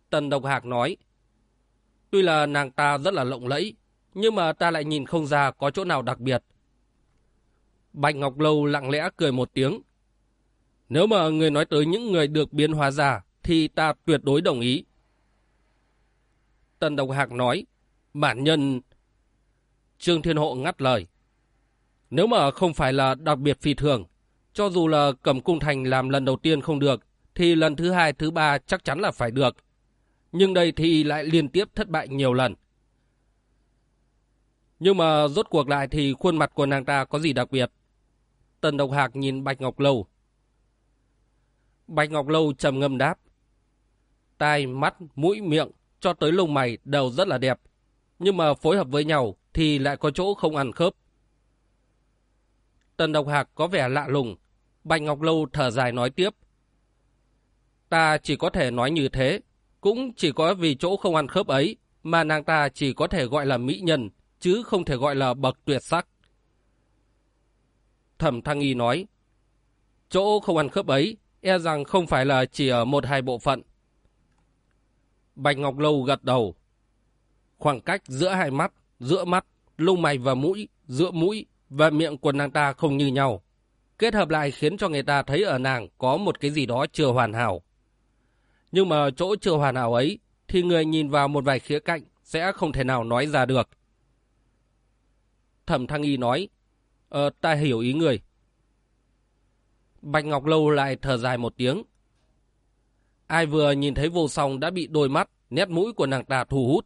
Tần Độc Hạc nói. Tuy là nàng ta rất là lộng lẫy, nhưng mà ta lại nhìn không ra có chỗ nào đặc biệt. Bạch Ngọc Lâu lặng lẽ cười một tiếng. Nếu mà người nói tới những người được biến hóa ra, thì ta tuyệt đối đồng ý. Tần Độc Hạc nói, bản nhân... Trương Thiên Hộ ngắt lời. Nếu mà không phải là đặc biệt phi thường, cho dù là cầm cung thành làm lần đầu tiên không được, thì lần thứ hai, thứ ba chắc chắn là phải được. Nhưng đây thì lại liên tiếp thất bại nhiều lần. Nhưng mà rốt cuộc lại thì khuôn mặt của nàng ta có gì đặc biệt? Tần Độc Hạc nhìn Bạch Ngọc Lâu. Bạch Ngọc Lâu trầm ngâm đáp. Tai, mắt, mũi, miệng, cho tới lông mày đều rất là đẹp. Nhưng mà phối hợp với nhau thì lại có chỗ không ăn khớp. Tần Độc Hạc có vẻ lạ lùng. Bạch Ngọc Lâu thở dài nói tiếp. Ta chỉ có thể nói như thế. Cũng chỉ có vì chỗ không ăn khớp ấy mà nàng ta chỉ có thể gọi là mỹ nhân, chứ không thể gọi là bậc tuyệt sắc. Thẩm Thăng Y nói, chỗ không ăn khớp ấy, e rằng không phải là chỉ ở một hai bộ phận. Bạch Ngọc Lâu gật đầu. Khoảng cách giữa hai mắt, giữa mắt, lông mày và mũi, giữa mũi và miệng của nàng ta không như nhau. Kết hợp lại khiến cho người ta thấy ở nàng có một cái gì đó chưa hoàn hảo. Nhưng mà chỗ chưa hoàn hảo ấy thì người nhìn vào một vài khía cạnh sẽ không thể nào nói ra được. Thẩm Thăng Y nói, Ờ, ta hiểu ý người. Bạch Ngọc Lâu lại thở dài một tiếng. Ai vừa nhìn thấy vô song đã bị đôi mắt, nét mũi của nàng ta thu hút.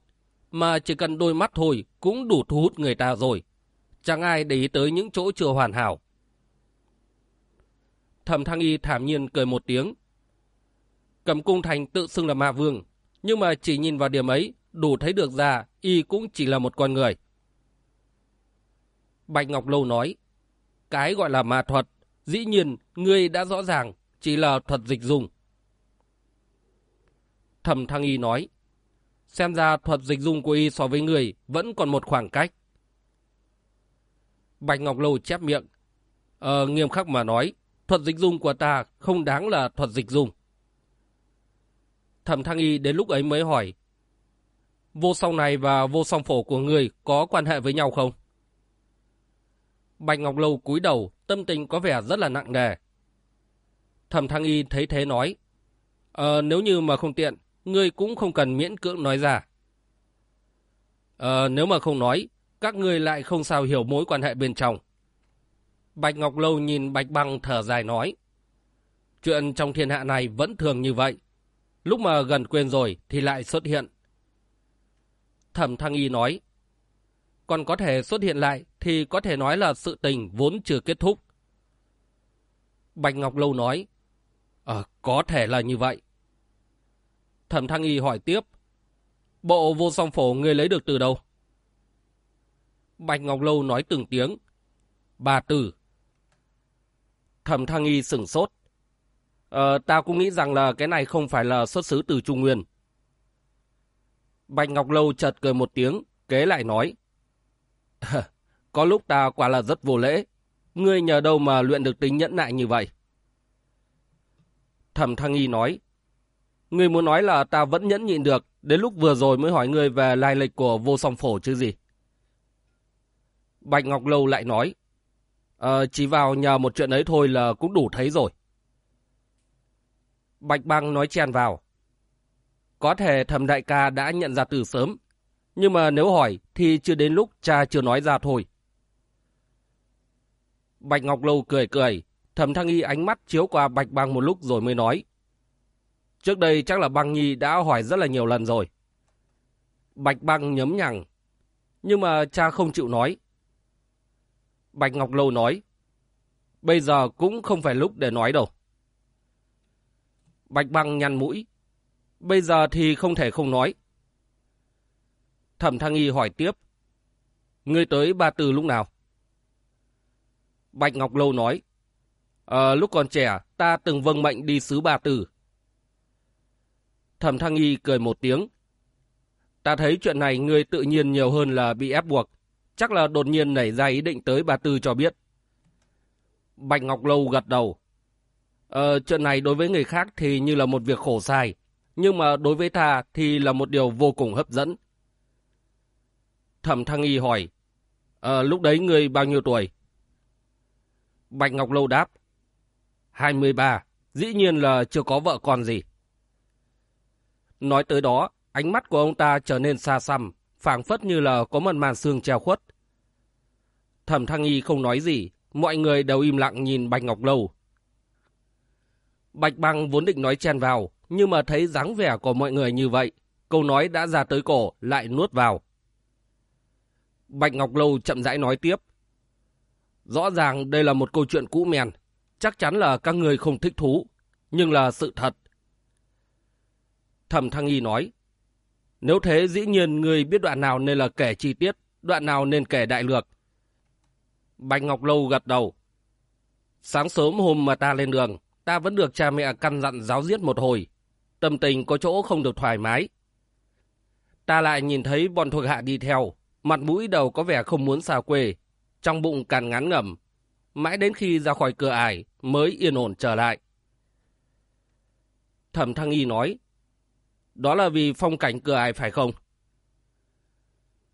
Mà chỉ cần đôi mắt thôi cũng đủ thu hút người ta rồi. Chẳng ai để ý tới những chỗ chưa hoàn hảo. Thẩm Thăng Y thảm nhiên cười một tiếng. Cầm cung thành tự xưng là ma vương, nhưng mà chỉ nhìn vào điểm ấy, đủ thấy được ra y cũng chỉ là một con người. Bạch Ngọc Lâu nói, cái gọi là ma thuật, dĩ nhiên ngươi đã rõ ràng, chỉ là thuật dịch dùng. Thẩm Thăng Y nói, xem ra thuật dịch dung của y so với người vẫn còn một khoảng cách. Bạch Ngọc Lâu chép miệng, ờ, nghiêm khắc mà nói, thuật dịch dung của ta không đáng là thuật dịch dung. Thẩm Thăng Y đến lúc ấy mới hỏi, vô song này và vô song phổ của người có quan hệ với nhau không? Bạch Ngọc Lâu cúi đầu, tâm tình có vẻ rất là nặng nề. Thẩm Thăng Y thấy thế nói, Ờ, nếu như mà không tiện, ngươi cũng không cần miễn cưỡng nói ra. Ờ, nếu mà không nói, các ngươi lại không sao hiểu mối quan hệ bên trong. Bạch Ngọc Lâu nhìn Bạch Băng thở dài nói, Chuyện trong thiên hạ này vẫn thường như vậy. Lúc mà gần quên rồi thì lại xuất hiện. Thẩm Thăng Y nói, còn có thể xuất hiện lại thì có thể nói là sự tình vốn chưa kết thúc. Bạch Ngọc Lâu nói, Ờ, có thể là như vậy. Thẩm Thăng Y hỏi tiếp, bộ vô song phổ người lấy được từ đâu? Bạch Ngọc Lâu nói từng tiếng, bà tử. Thẩm Thăng Y sửng sốt. Ờ, ta cũng nghĩ rằng là cái này không phải là xuất xứ từ Trung Nguyên. Bạch Ngọc Lâu chợt cười một tiếng, kế lại nói. Có lúc ta quả là rất vô lễ. Ngươi nhờ đâu mà luyện được tính nhẫn nại như vậy? Thẩm Thăng Y nói. Ngươi muốn nói là ta vẫn nhẫn nhịn được, đến lúc vừa rồi mới hỏi ngươi về lai lịch của vô song phổ chứ gì? Bạch Ngọc Lâu lại nói. Ờ, chỉ vào nhờ một chuyện ấy thôi là cũng đủ thấy rồi. Bạch Băng nói chen vào. Có thể thẩm đại ca đã nhận ra từ sớm, nhưng mà nếu hỏi thì chưa đến lúc cha chưa nói ra thôi. Bạch Ngọc Lâu cười cười, thẩm thăng y ánh mắt chiếu qua Bạch Băng một lúc rồi mới nói. Trước đây chắc là Băng Nhi đã hỏi rất là nhiều lần rồi. Bạch Băng nhấm nhằng, nhưng mà cha không chịu nói. Bạch Ngọc Lâu nói, bây giờ cũng không phải lúc để nói đâu. Bạch Băng nhăn mũi, bây giờ thì không thể không nói. Thẩm Thăng Y hỏi tiếp, ngươi tới Ba Từ lúc nào? Bạch Ngọc Lâu nói, ờ, lúc còn trẻ ta từng vâng mệnh đi xứ Ba Từ. Thẩm Thăng Y cười một tiếng, ta thấy chuyện này ngươi tự nhiên nhiều hơn là bị ép buộc. Chắc là đột nhiên nảy ra ý định tới bà Tư cho biết. Bạch Ngọc Lâu gật đầu. Ờ, chuyện này đối với người khác thì như là một việc khổ sai. Nhưng mà đối với ta thì là một điều vô cùng hấp dẫn. Thẩm Thăng Y hỏi. Ờ, lúc đấy người bao nhiêu tuổi? Bạch Ngọc Lâu đáp. 23. Dĩ nhiên là chưa có vợ con gì. Nói tới đó, ánh mắt của ông ta trở nên xa xăm, phảng phất như là có một màn xương treo khuất. Thẩm Thăng Y không nói gì, mọi người đều im lặng nhìn Bạch Ngọc Lâu. Bạch Băng vốn định nói chen vào, nhưng mà thấy dáng vẻ của mọi người như vậy, câu nói đã ra tới cổ lại nuốt vào. Bạch Ngọc Lâu chậm rãi nói tiếp. Rõ ràng đây là một câu chuyện cũ mèn, chắc chắn là các người không thích thú, nhưng là sự thật. Thẩm Thăng Y nói, nếu thế dĩ nhiên người biết đoạn nào nên là kể chi tiết, đoạn nào nên kể đại lược. Bạch Ngọc Lâu gật đầu. Sáng sớm hôm mà ta lên đường, ta vẫn được cha mẹ căn dặn giáo giết một hồi. Tâm tình có chỗ không được thoải mái. Ta lại nhìn thấy bọn thuộc hạ đi theo, mặt mũi đầu có vẻ không muốn xa quê, trong bụng càn ngán ngẩm. Mãi đến khi ra khỏi cửa ải mới yên ổn trở lại. Thẩm Thăng Y nói, đó là vì phong cảnh cửa ải phải không?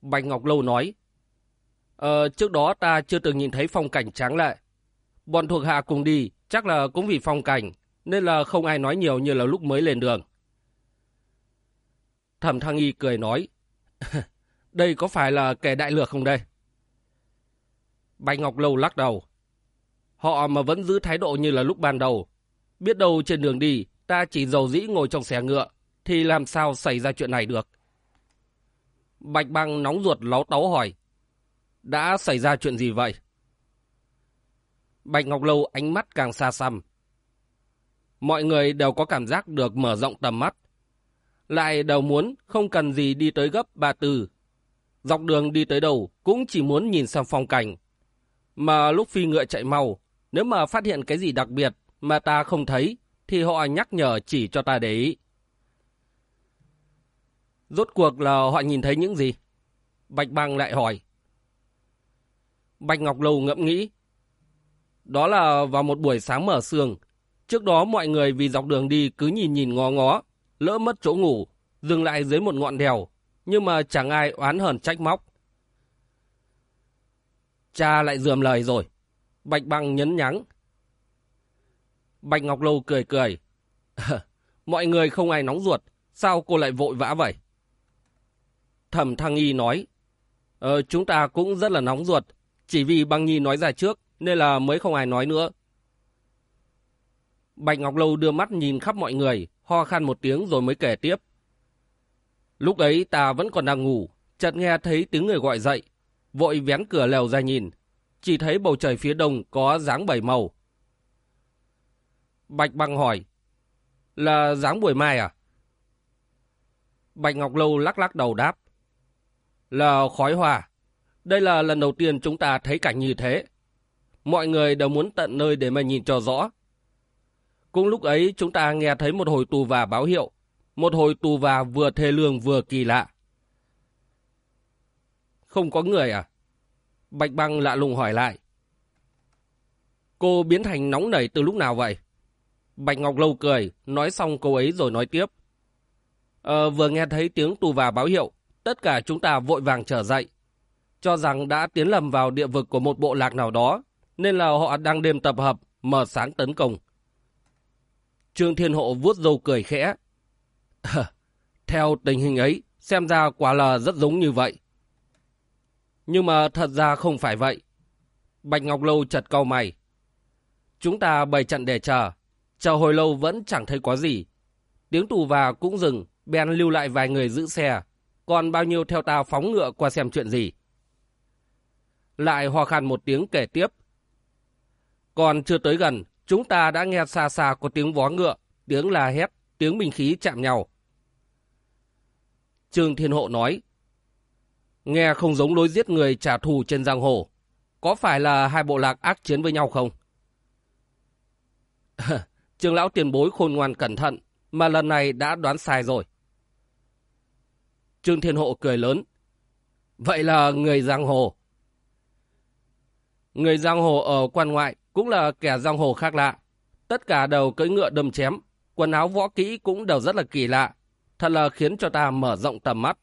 Bạch Ngọc Lâu nói, Ờ, trước đó ta chưa từng nhìn thấy phong cảnh tráng lệ. Bọn thuộc hạ cùng đi, chắc là cũng vì phong cảnh, nên là không ai nói nhiều như là lúc mới lên đường. Thẩm Thăng Y cười nói, đây có phải là kẻ đại lược không đây? Bạch Ngọc Lâu lắc đầu. Họ mà vẫn giữ thái độ như là lúc ban đầu. Biết đâu trên đường đi, ta chỉ dầu dĩ ngồi trong xe ngựa, thì làm sao xảy ra chuyện này được? Bạch Băng nóng ruột láo táo hỏi. Đã xảy ra chuyện gì vậy? Bạch Ngọc Lâu ánh mắt càng xa xăm. Mọi người đều có cảm giác được mở rộng tầm mắt. Lại đều muốn không cần gì đi tới gấp ba từ. Dọc đường đi tới đâu cũng chỉ muốn nhìn xem phong cảnh. Mà lúc phi ngựa chạy mau, nếu mà phát hiện cái gì đặc biệt mà ta không thấy, thì họ nhắc nhở chỉ cho ta để ý. Rốt cuộc là họ nhìn thấy những gì? Bạch Bang lại hỏi. Bạch Ngọc Lâu ngẫm nghĩ. Đó là vào một buổi sáng mở sương. Trước đó mọi người vì dọc đường đi cứ nhìn nhìn ngó ngó, lỡ mất chỗ ngủ, dừng lại dưới một ngọn đèo, nhưng mà chẳng ai oán hờn trách móc. Cha lại dườm lời rồi. Bạch Băng nhấn nhắng. Bạch Ngọc Lâu cười cười. mọi người không ai nóng ruột, sao cô lại vội vã vậy? Thẩm Thăng Y nói, ờ, chúng ta cũng rất là nóng ruột, chỉ vì Băng Nhi nói ra trước, nên là mới không ai nói nữa. Bạch Ngọc Lâu đưa mắt nhìn khắp mọi người, ho khan một tiếng rồi mới kể tiếp. Lúc ấy ta vẫn còn đang ngủ, chợt nghe thấy tiếng người gọi dậy, vội vén cửa lèo ra nhìn, chỉ thấy bầu trời phía đông có dáng bảy màu. Bạch Băng hỏi, là dáng buổi mai à? Bạch Ngọc Lâu lắc lắc đầu đáp, là khói hòa. Đây là lần đầu tiên chúng ta thấy cảnh như thế. Mọi người đều muốn tận nơi để mà nhìn cho rõ. Cũng lúc ấy chúng ta nghe thấy một hồi tù và báo hiệu. Một hồi tù và vừa thê lương vừa kỳ lạ. Không có người à? Bạch băng lạ lùng hỏi lại. Cô biến thành nóng nảy từ lúc nào vậy? Bạch Ngọc Lâu cười, nói xong câu ấy rồi nói tiếp. Ờ, vừa nghe thấy tiếng tù và báo hiệu, tất cả chúng ta vội vàng trở dậy. Cho rằng đã tiến lầm vào địa vực của một bộ lạc nào đó, nên là họ đang đêm tập hợp, mở sáng tấn công. Trương Thiên Hộ vuốt râu cười khẽ. Theo tình hình ấy, xem ra quả là rất giống như vậy. Nhưng mà thật ra không phải vậy. Bạch Ngọc Lâu chật câu mày. Chúng ta bày trận để chờ. Chờ hồi lâu vẫn chẳng thấy có gì. Tiếng tù và cũng dừng, bèn lưu lại vài người giữ xe. Còn bao nhiêu theo ta phóng ngựa qua xem chuyện gì. Lại hòa khăn một tiếng kể tiếp. Còn chưa tới gần, chúng ta đã nghe xa xa có tiếng vó ngựa, tiếng la hét, tiếng binh khí chạm nhau. Trương Thiên Hộ nói, nghe không giống lối giết người trả thù trên giang hồ. Có phải là hai bộ lạc ác chiến với nhau không? Trương Lão tiền bối khôn ngoan cẩn thận, mà lần này đã đoán sai rồi. Trương Thiên Hộ cười lớn. Vậy là người giang hồ. Người giang hồ ở quan ngoại cũng là kẻ giang hồ khác lạ. Tất cả đều cưỡi ngựa đâm chém, quần áo võ kỹ cũng đều rất là kỳ lạ. Thật là khiến cho ta mở rộng tầm mắt.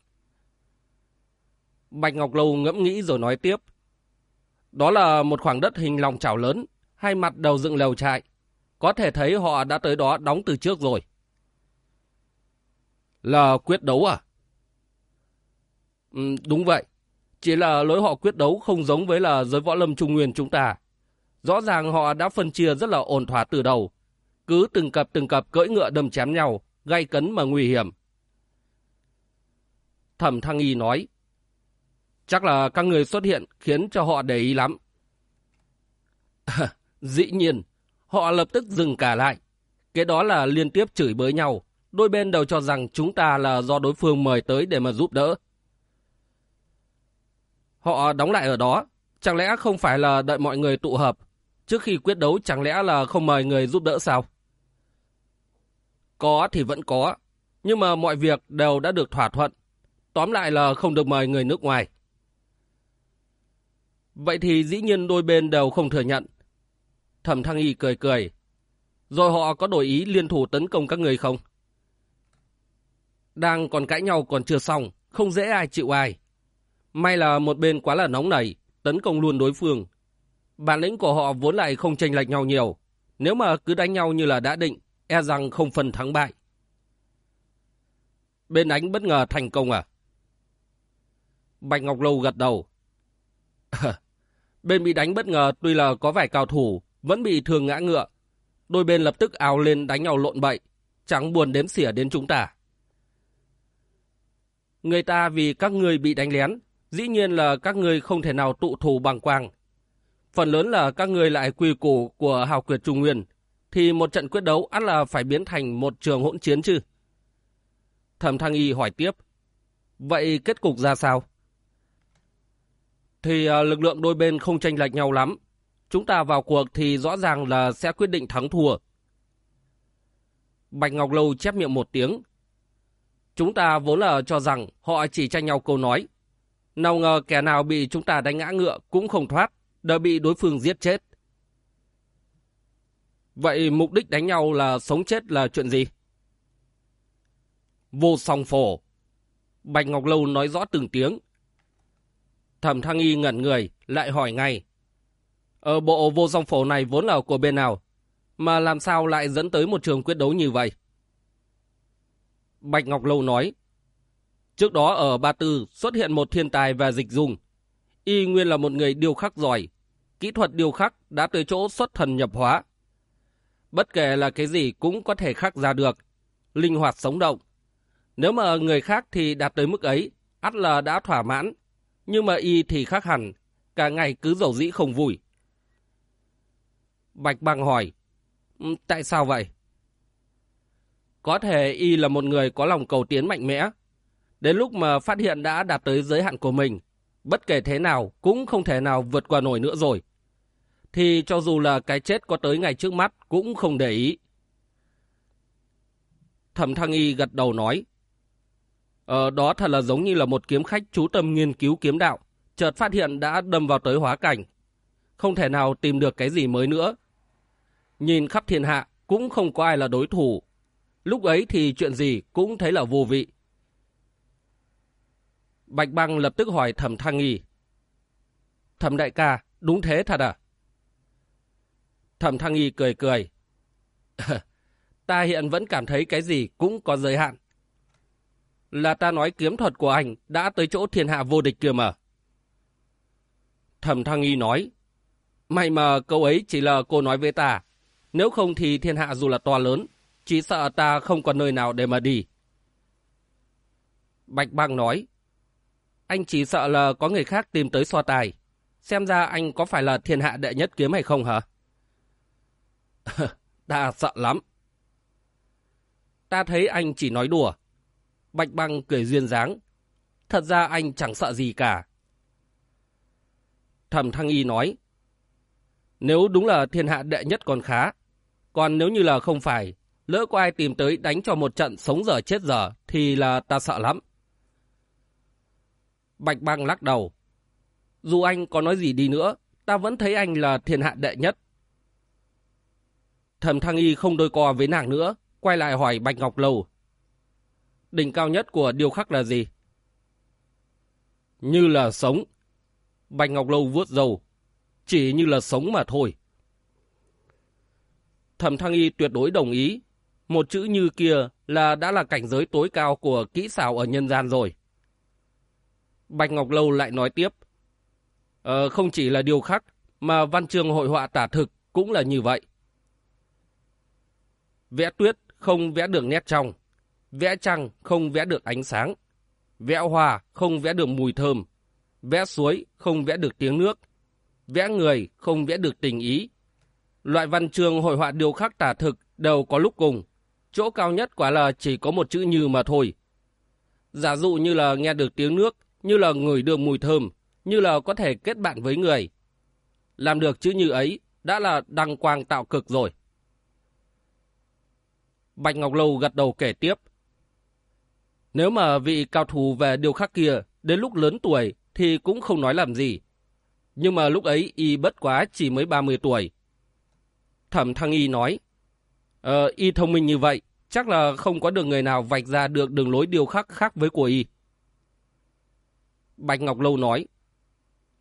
Bạch Ngọc Lâu ngẫm nghĩ rồi nói tiếp. Đó là một khoảng đất hình lòng chảo lớn, hai mặt đầu dựng lều trại. Có thể thấy họ đã tới đó đóng từ trước rồi. Là quyết đấu à? Ừ, đúng vậy. Chỉ là lối họ quyết đấu không giống với là giới võ lâm trung nguyên chúng ta. Rõ ràng họ đã phân chia rất là ổn thỏa từ đầu. Cứ từng cặp từng cặp cưỡi ngựa đâm chém nhau, gây cấn mà nguy hiểm. Thẩm Thăng Y nói, chắc là các người xuất hiện khiến cho họ để ý lắm. dĩ nhiên, họ lập tức dừng cả lại. Cái đó là liên tiếp chửi bới nhau. Đôi bên đều cho rằng chúng ta là do đối phương mời tới để mà giúp đỡ. Họ đóng lại ở đó, chẳng lẽ không phải là đợi mọi người tụ hợp, trước khi quyết đấu chẳng lẽ là không mời người giúp đỡ sao? Có thì vẫn có, nhưng mà mọi việc đều đã được thỏa thuận. Tóm lại là không được mời người nước ngoài. Vậy thì dĩ nhiên đôi bên đều không thừa nhận. Thẩm Thăng Y cười cười. Rồi họ có đổi ý liên thủ tấn công các người không? Đang còn cãi nhau còn chưa xong, không dễ ai chịu ai. May là một bên quá là nóng nảy, tấn công luôn đối phương. Bản lĩnh của họ vốn lại không tranh lệch nhau nhiều. Nếu mà cứ đánh nhau như là đã định, e rằng không phân thắng bại. Bên đánh bất ngờ thành công à? Bạch Ngọc Lâu gật đầu. bên bị đánh bất ngờ tuy là có vài cao thủ, vẫn bị thương ngã ngựa. Đôi bên lập tức ào lên đánh nhau lộn bậy, chẳng buồn đếm xỉa đến chúng ta. Người ta vì các người bị đánh lén, dĩ nhiên là các người không thể nào tụ thù bằng quang. Phần lớn là các người lại quy củ của hào quyệt Trung Nguyên, thì một trận quyết đấu ắt là phải biến thành một trường hỗn chiến chứ. Thẩm Thăng Y hỏi tiếp, vậy kết cục ra sao? Thì à, lực lượng đôi bên không tranh lệch nhau lắm. Chúng ta vào cuộc thì rõ ràng là sẽ quyết định thắng thua. Bạch Ngọc Lâu chép miệng một tiếng. Chúng ta vốn là cho rằng họ chỉ tranh nhau câu nói, nào ngờ kẻ nào bị chúng ta đánh ngã ngựa cũng không thoát, đã bị đối phương giết chết. Vậy mục đích đánh nhau là sống chết là chuyện gì? Vô song phổ. Bạch Ngọc Lâu nói rõ từng tiếng. Thẩm Thăng Y ngẩn người, lại hỏi ngay. Ở bộ vô song phổ này vốn là của bên nào? Mà làm sao lại dẫn tới một trường quyết đấu như vậy? Bạch Ngọc Lâu nói. Trước đó ở Ba Tư xuất hiện một thiên tài và dịch dùng Y nguyên là một người điêu khắc giỏi. Kỹ thuật điêu khắc đã tới chỗ xuất thần nhập hóa. Bất kể là cái gì cũng có thể khắc ra được. Linh hoạt sống động. Nếu mà người khác thì đạt tới mức ấy, ắt là đã thỏa mãn. Nhưng mà Y thì khác hẳn, cả ngày cứ dầu dĩ không vui. Bạch bang hỏi, tại sao vậy? Có thể Y là một người có lòng cầu tiến mạnh mẽ, Đến lúc mà phát hiện đã đạt tới giới hạn của mình, bất kể thế nào cũng không thể nào vượt qua nổi nữa rồi thì cho dù là cái chết có tới ngày trước mắt cũng không để ý. Thẩm Thăng Y gật đầu nói, Ờ, đó thật là giống như là một kiếm khách chú tâm nghiên cứu kiếm đạo, chợt phát hiện đã đâm vào tới hóa cảnh. Không thể nào tìm được cái gì mới nữa. Nhìn khắp thiên hạ cũng không có ai là đối thủ. Lúc ấy thì chuyện gì cũng thấy là vô vị. Bạch Băng lập tức hỏi Thẩm Thăng Y. Thẩm đại ca, đúng thế thật à? Thẩm Thăng Y cười cười. ta hiện vẫn cảm thấy cái gì cũng có giới hạn. Là ta nói kiếm thuật của anh đã tới chỗ thiên hạ vô địch kia mà. Thẩm Thăng Y nói. May mà câu ấy chỉ là cô nói với ta. Nếu không thì thiên hạ dù là to lớn, chỉ sợ ta không còn nơi nào để mà đi. Bạch Bang nói. Anh chỉ sợ là có người khác tìm tới so tài. Xem ra anh có phải là thiên hạ đệ nhất kiếm hay không hả? ta sợ lắm. Ta thấy anh chỉ nói đùa. Bạch băng cười duyên dáng. Thật ra anh chẳng sợ gì cả. Thẩm Thăng Y nói. Nếu đúng là thiên hạ đệ nhất còn khá. Còn nếu như là không phải, lỡ có ai tìm tới đánh cho một trận sống dở chết dở, thì là ta sợ lắm. Bạch băng lắc đầu. Dù anh có nói gì đi nữa, ta vẫn thấy anh là thiên hạ đệ nhất. Thẩm Thăng Y không đôi co với nàng nữa, quay lại hỏi Bạch Ngọc Lâu. Đỉnh cao nhất của điều khắc là gì? Như là sống. Bạch Ngọc Lâu vuốt dầu. Chỉ như là sống mà thôi. Thẩm Thăng Y tuyệt đối đồng ý. Một chữ như kia là đã là cảnh giới tối cao của kỹ xảo ở nhân gian rồi. Bạch Ngọc Lâu lại nói tiếp. Ờ, không chỉ là điều khắc, mà văn chương hội họa tả thực cũng là như vậy. Vẽ tuyết không vẽ được nét trong, vẽ trăng không vẽ được ánh sáng, vẽ hoa không vẽ được mùi thơm, vẽ suối không vẽ được tiếng nước, vẽ người không vẽ được tình ý. Loại văn chương hội họa điều khắc tả thực đều có lúc cùng, chỗ cao nhất quả là chỉ có một chữ như mà thôi. Giả dụ như là nghe được tiếng nước, như là ngửi được mùi thơm, như là có thể kết bạn với người. Làm được chữ như ấy đã là đăng quang tạo cực rồi. Bạch Ngọc Lâu gật đầu kể tiếp. Nếu mà vị cao thủ về điều khác kia đến lúc lớn tuổi thì cũng không nói làm gì. Nhưng mà lúc ấy y bất quá chỉ mới 30 tuổi. Thẩm Thăng Y nói, Ờ, y thông minh như vậy, chắc là không có được người nào vạch ra được đường lối điều khắc khác với của y. Bạch Ngọc Lâu nói,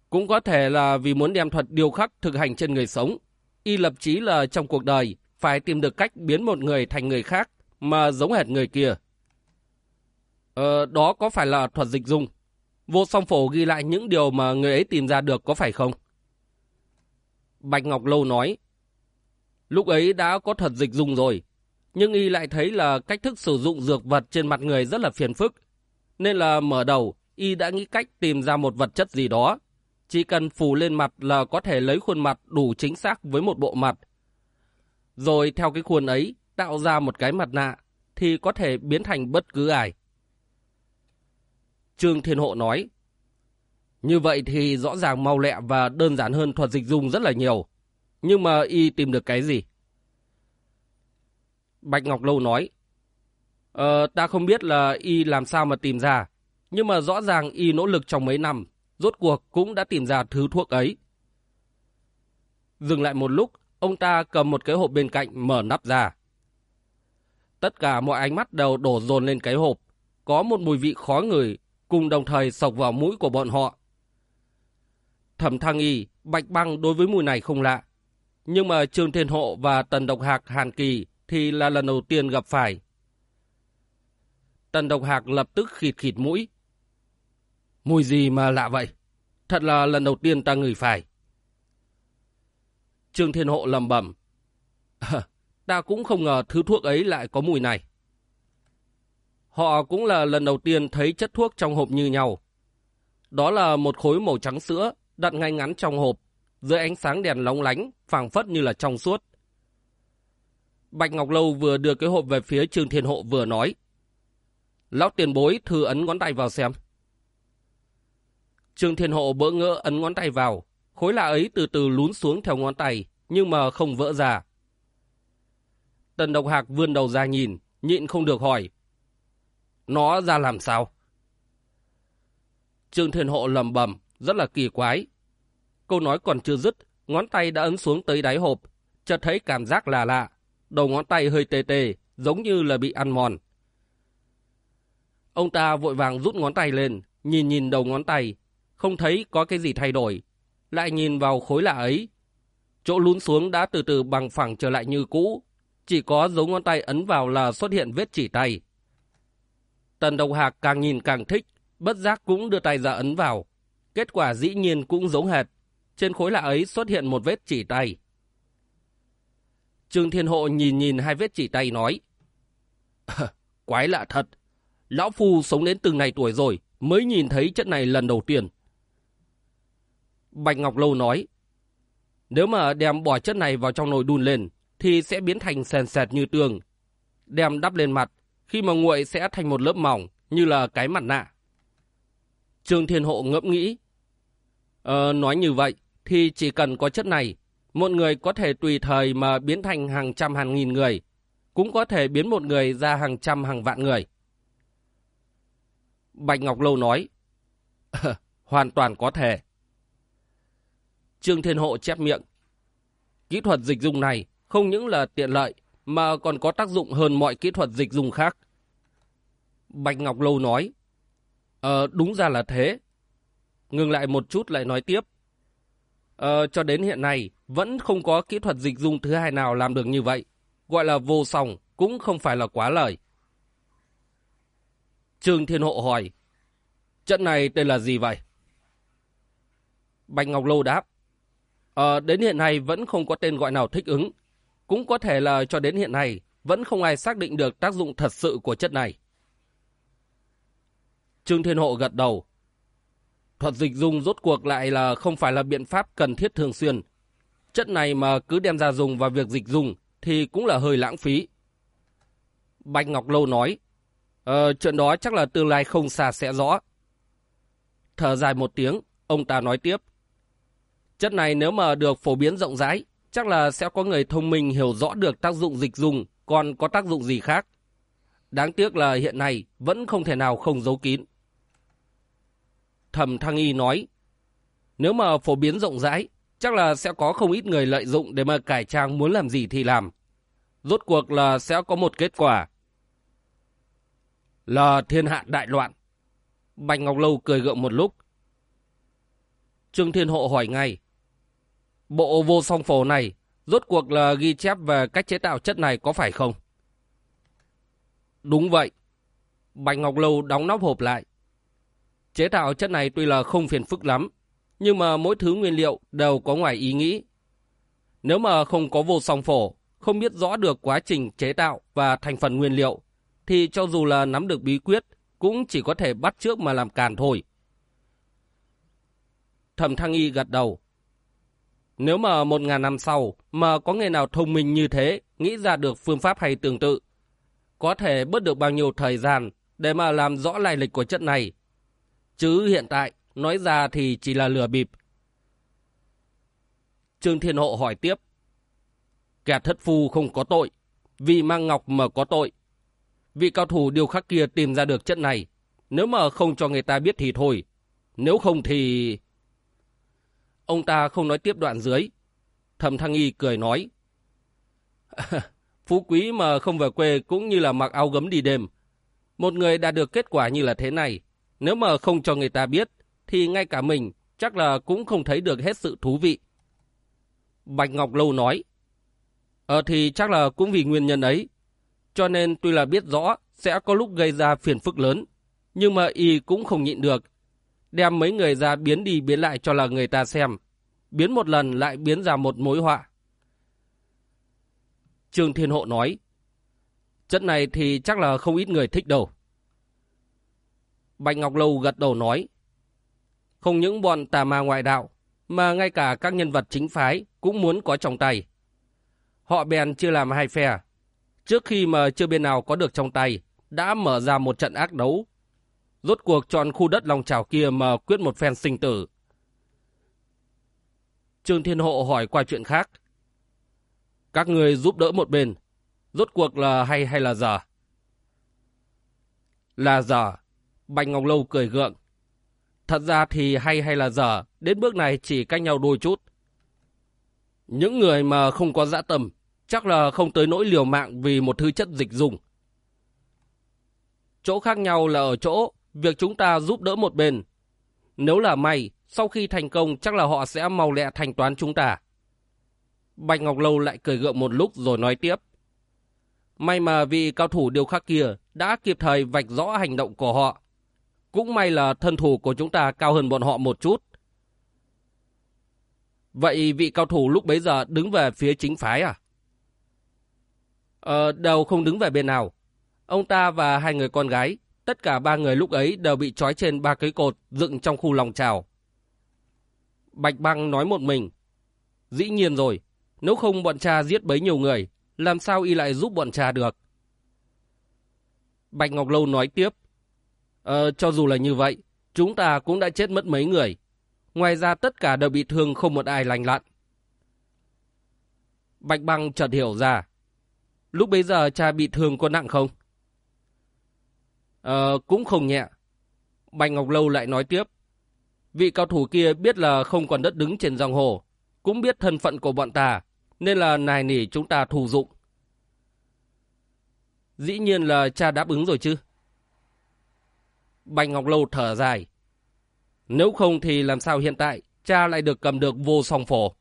cũng có thể là vì muốn đem thuật điều khắc thực hành trên người sống. Y lập chí là trong cuộc đời phải tìm được cách biến một người thành người khác mà giống hệt người kia. Ờ, đó có phải là thuật dịch dung? Vô song phổ ghi lại những điều mà người ấy tìm ra được có phải không? Bạch Ngọc Lâu nói, lúc ấy đã có thuật dịch dung rồi, nhưng y lại thấy là cách thức sử dụng dược vật trên mặt người rất là phiền phức. Nên là mở đầu, y đã nghĩ cách tìm ra một vật chất gì đó. Chỉ cần phủ lên mặt là có thể lấy khuôn mặt đủ chính xác với một bộ mặt. Rồi theo cái khuôn ấy, tạo ra một cái mặt nạ, thì có thể biến thành bất cứ ai. Trương Thiên Hộ nói, Như vậy thì rõ ràng mau lẹ và đơn giản hơn thuật dịch dung rất là nhiều. Nhưng mà y tìm được cái gì? Bạch Ngọc Lâu nói, Ờ, ta không biết là y làm sao mà tìm ra, nhưng mà rõ ràng y nỗ lực trong mấy năm, rốt cuộc cũng đã tìm ra thứ thuốc ấy. Dừng lại một lúc, ông ta cầm một cái hộp bên cạnh mở nắp ra. Tất cả mọi ánh mắt đều đổ dồn lên cái hộp, có một mùi vị khó ngửi, cùng đồng thời sộc vào mũi của bọn họ. Thẩm Thăng Y, Bạch Băng đối với mùi này không lạ, nhưng mà Trương Thiên Hộ và Tần Độc Hạc Hàn Kỳ thì là lần đầu tiên gặp phải. Tần Độc Hạc lập tức khịt khịt mũi. Mùi gì mà lạ vậy? Thật là lần đầu tiên ta ngửi phải. Trương Thiên Hộ lầm bẩm. ta cũng không ngờ thứ thuốc ấy lại có mùi này. Họ cũng là lần đầu tiên thấy chất thuốc trong hộp như nhau. Đó là một khối màu trắng sữa đặt ngay ngắn trong hộp, dưới ánh sáng đèn lóng lánh, phảng phất như là trong suốt. Bạch Ngọc Lâu vừa đưa cái hộp về phía Trương Thiên Hộ vừa nói. Lão tiền bối thư ấn ngón tay vào xem. Trương Thiên Hộ bỡ ngỡ ấn ngón tay vào, Khối lạ ấy từ từ lún xuống theo ngón tay, nhưng mà không vỡ ra. Tần độc hạc vươn đầu ra nhìn, nhịn không được hỏi. Nó ra làm sao? Trương Thiên Hộ lầm bầm, rất là kỳ quái. Câu nói còn chưa dứt, ngón tay đã ấn xuống tới đáy hộp, chợt thấy cảm giác là lạ, đầu ngón tay hơi tê tê, giống như là bị ăn mòn. Ông ta vội vàng rút ngón tay lên, nhìn nhìn đầu ngón tay, không thấy có cái gì thay đổi. Lại nhìn vào khối lạ ấy. Chỗ lún xuống đã từ từ bằng phẳng trở lại như cũ. Chỉ có dấu ngón tay ấn vào là xuất hiện vết chỉ tay. Tần Độc Hạc càng nhìn càng thích, bất giác cũng đưa tay ra ấn vào. Kết quả dĩ nhiên cũng giống hệt. Trên khối lạ ấy xuất hiện một vết chỉ tay. Trương Thiên Hộ nhìn nhìn hai vết chỉ tay nói. Quái lạ thật. Lão Phu sống đến từng này tuổi rồi, mới nhìn thấy chất này lần đầu tiên. Bạch Ngọc Lâu nói, nếu mà đem bỏ chất này vào trong nồi đun lên, thì sẽ biến thành sền sệt như tường. Đem đắp lên mặt, khi mà nguội sẽ thành một lớp mỏng, như là cái mặt nạ. Trương Thiên Hộ ngẫm nghĩ, Ờ, nói như vậy, thì chỉ cần có chất này, một người có thể tùy thời mà biến thành hàng trăm hàng nghìn người, cũng có thể biến một người ra hàng trăm hàng vạn người. Bạch Ngọc Lâu nói, hoàn toàn có thể. Trương Thiên Hộ chép miệng. Kỹ thuật dịch dùng này không những là tiện lợi, mà còn có tác dụng hơn mọi kỹ thuật dịch dùng khác. Bạch Ngọc Lâu nói, Ờ, đúng ra là thế. Ngừng lại một chút lại nói tiếp. Ờ, cho đến hiện nay, vẫn không có kỹ thuật dịch dung thứ hai nào làm được như vậy. Gọi là vô song, cũng không phải là quá lời. Trương Thiên Hộ hỏi, trận này tên là gì vậy? Bạch Ngọc Lâu đáp, Ờ, đến hiện nay vẫn không có tên gọi nào thích ứng. Cũng có thể là cho đến hiện nay vẫn không ai xác định được tác dụng thật sự của chất này. Trương Thiên Hộ gật đầu. Thuật dịch dung rốt cuộc lại là không phải là biện pháp cần thiết thường xuyên. Chất này mà cứ đem ra dùng vào việc dịch dung thì cũng là hơi lãng phí. Bạch Ngọc Lâu nói, Ờ, chuyện đó chắc là tương lai không xa sẽ rõ. Thở dài một tiếng, ông ta nói tiếp. Chất này nếu mà được phổ biến rộng rãi, chắc là sẽ có người thông minh hiểu rõ được tác dụng dịch dùng, còn có tác dụng gì khác. Đáng tiếc là hiện nay vẫn không thể nào không giấu kín. Thẩm Thăng Y nói, nếu mà phổ biến rộng rãi, chắc là sẽ có không ít người lợi dụng để mà cải trang muốn làm gì thì làm. Rốt cuộc là sẽ có một kết quả. Là thiên hạ đại loạn. Bạch Ngọc Lâu cười gượng một lúc. Trương Thiên Hộ hỏi ngay. Bộ vô song phổ này rốt cuộc là ghi chép về cách chế tạo chất này có phải không? Đúng vậy. Bạch Ngọc Lâu đóng nắp hộp lại. Chế tạo chất này tuy là không phiền phức lắm, nhưng mà mỗi thứ nguyên liệu đều có ngoài ý nghĩ. Nếu mà không có vô song phổ, không biết rõ được quá trình chế tạo và thành phần nguyên liệu, thì cho dù là nắm được bí quyết, cũng chỉ có thể bắt trước mà làm càn thôi. Thẩm Thăng Y gật đầu. Nếu mà một ngàn năm sau mà có người nào thông minh như thế, nghĩ ra được phương pháp hay tương tự, có thể bớt được bao nhiêu thời gian để mà làm rõ lai lịch của chất này. Chứ hiện tại, nói ra thì chỉ là lừa bịp. Trương Thiên Hộ hỏi tiếp. Kẻ thất phu không có tội, vì mang ngọc mà có tội. Vị cao thủ điều khắc kia tìm ra được chất này, nếu mà không cho người ta biết thì thôi. Nếu không thì... Ông ta không nói tiếp đoạn dưới. Thẩm Thăng Y cười nói. Phú quý mà không về quê cũng như là mặc áo gấm đi đêm. Một người đã được kết quả như là thế này. Nếu mà không cho người ta biết, thì ngay cả mình chắc là cũng không thấy được hết sự thú vị. Bạch Ngọc Lâu nói. Ờ thì chắc là cũng vì nguyên nhân ấy. Cho nên tuy là biết rõ sẽ có lúc gây ra phiền phức lớn, nhưng mà y cũng không nhịn được, đem mấy người ra biến đi biến lại cho là người ta xem. Biến một lần lại biến ra một mối họa. Trương Thiên Hộ nói, chất này thì chắc là không ít người thích đâu. Bạch Ngọc Lâu gật đầu nói, không những bọn tà ma ngoại đạo, mà ngay cả các nhân vật chính phái cũng muốn có trong tay. Họ bèn chưa làm hai phe. Trước khi mà chưa bên nào có được trong tay, đã mở ra một trận ác đấu rốt cuộc chọn khu đất lòng trào kia mà quyết một phen sinh tử. Trương Thiên Hộ hỏi qua chuyện khác. Các người giúp đỡ một bên, rốt cuộc là hay hay là dở? Là dở. Bạch Ngọc Lâu cười gượng. Thật ra thì hay hay là dở, đến bước này chỉ cách nhau đôi chút. Những người mà không có dã tâm, chắc là không tới nỗi liều mạng vì một thứ chất dịch dùng. Chỗ khác nhau là ở chỗ, việc chúng ta giúp đỡ một bên. Nếu là may, sau khi thành công chắc là họ sẽ mau lẹ thanh toán chúng ta. Bạch Ngọc Lâu lại cười gượng một lúc rồi nói tiếp. May mà vị cao thủ điều khắc kia đã kịp thời vạch rõ hành động của họ. Cũng may là thân thủ của chúng ta cao hơn bọn họ một chút. Vậy vị cao thủ lúc bấy giờ đứng về phía chính phái à? Ờ, đều không đứng về bên nào. Ông ta và hai người con gái, tất cả ba người lúc ấy đều bị trói trên ba cây cột dựng trong khu lòng trào. Bạch Băng nói một mình. Dĩ nhiên rồi, nếu không bọn cha giết bấy nhiều người, làm sao y lại giúp bọn cha được? Bạch Ngọc Lâu nói tiếp. Ờ, cho dù là như vậy, chúng ta cũng đã chết mất mấy người. Ngoài ra tất cả đều bị thương không một ai lành lặn. Bạch Băng chợt hiểu ra. Lúc bấy giờ cha bị thương có nặng không? Ờ, cũng không nhẹ. Bạch Ngọc Lâu lại nói tiếp. Vị cao thủ kia biết là không còn đất đứng trên dòng hồ, cũng biết thân phận của bọn ta, nên là nài nỉ chúng ta thù dụng. Dĩ nhiên là cha đáp ứng rồi chứ. Bạch Ngọc Lâu thở dài. Nếu không thì làm sao hiện tại cha lại được cầm được vô song phổ.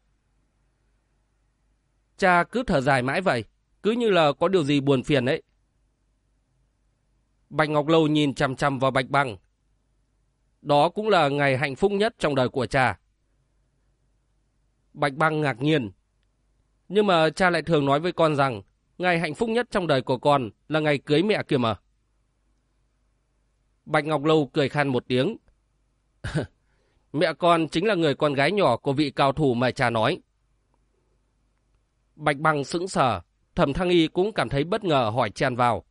Cha cứ thở dài mãi vậy, cứ như là có điều gì buồn phiền ấy. Bạch Ngọc Lâu nhìn chằm chằm vào Bạch Băng. Đó cũng là ngày hạnh phúc nhất trong đời của cha. Bạch Băng ngạc nhiên. Nhưng mà cha lại thường nói với con rằng ngày hạnh phúc nhất trong đời của con là ngày cưới mẹ kia mà. Bạch Ngọc Lâu cười khan một tiếng. mẹ con chính là người con gái nhỏ của vị cao thủ mà cha nói. Bạch Băng sững sờ, thẩm thăng y cũng cảm thấy bất ngờ hỏi chen vào.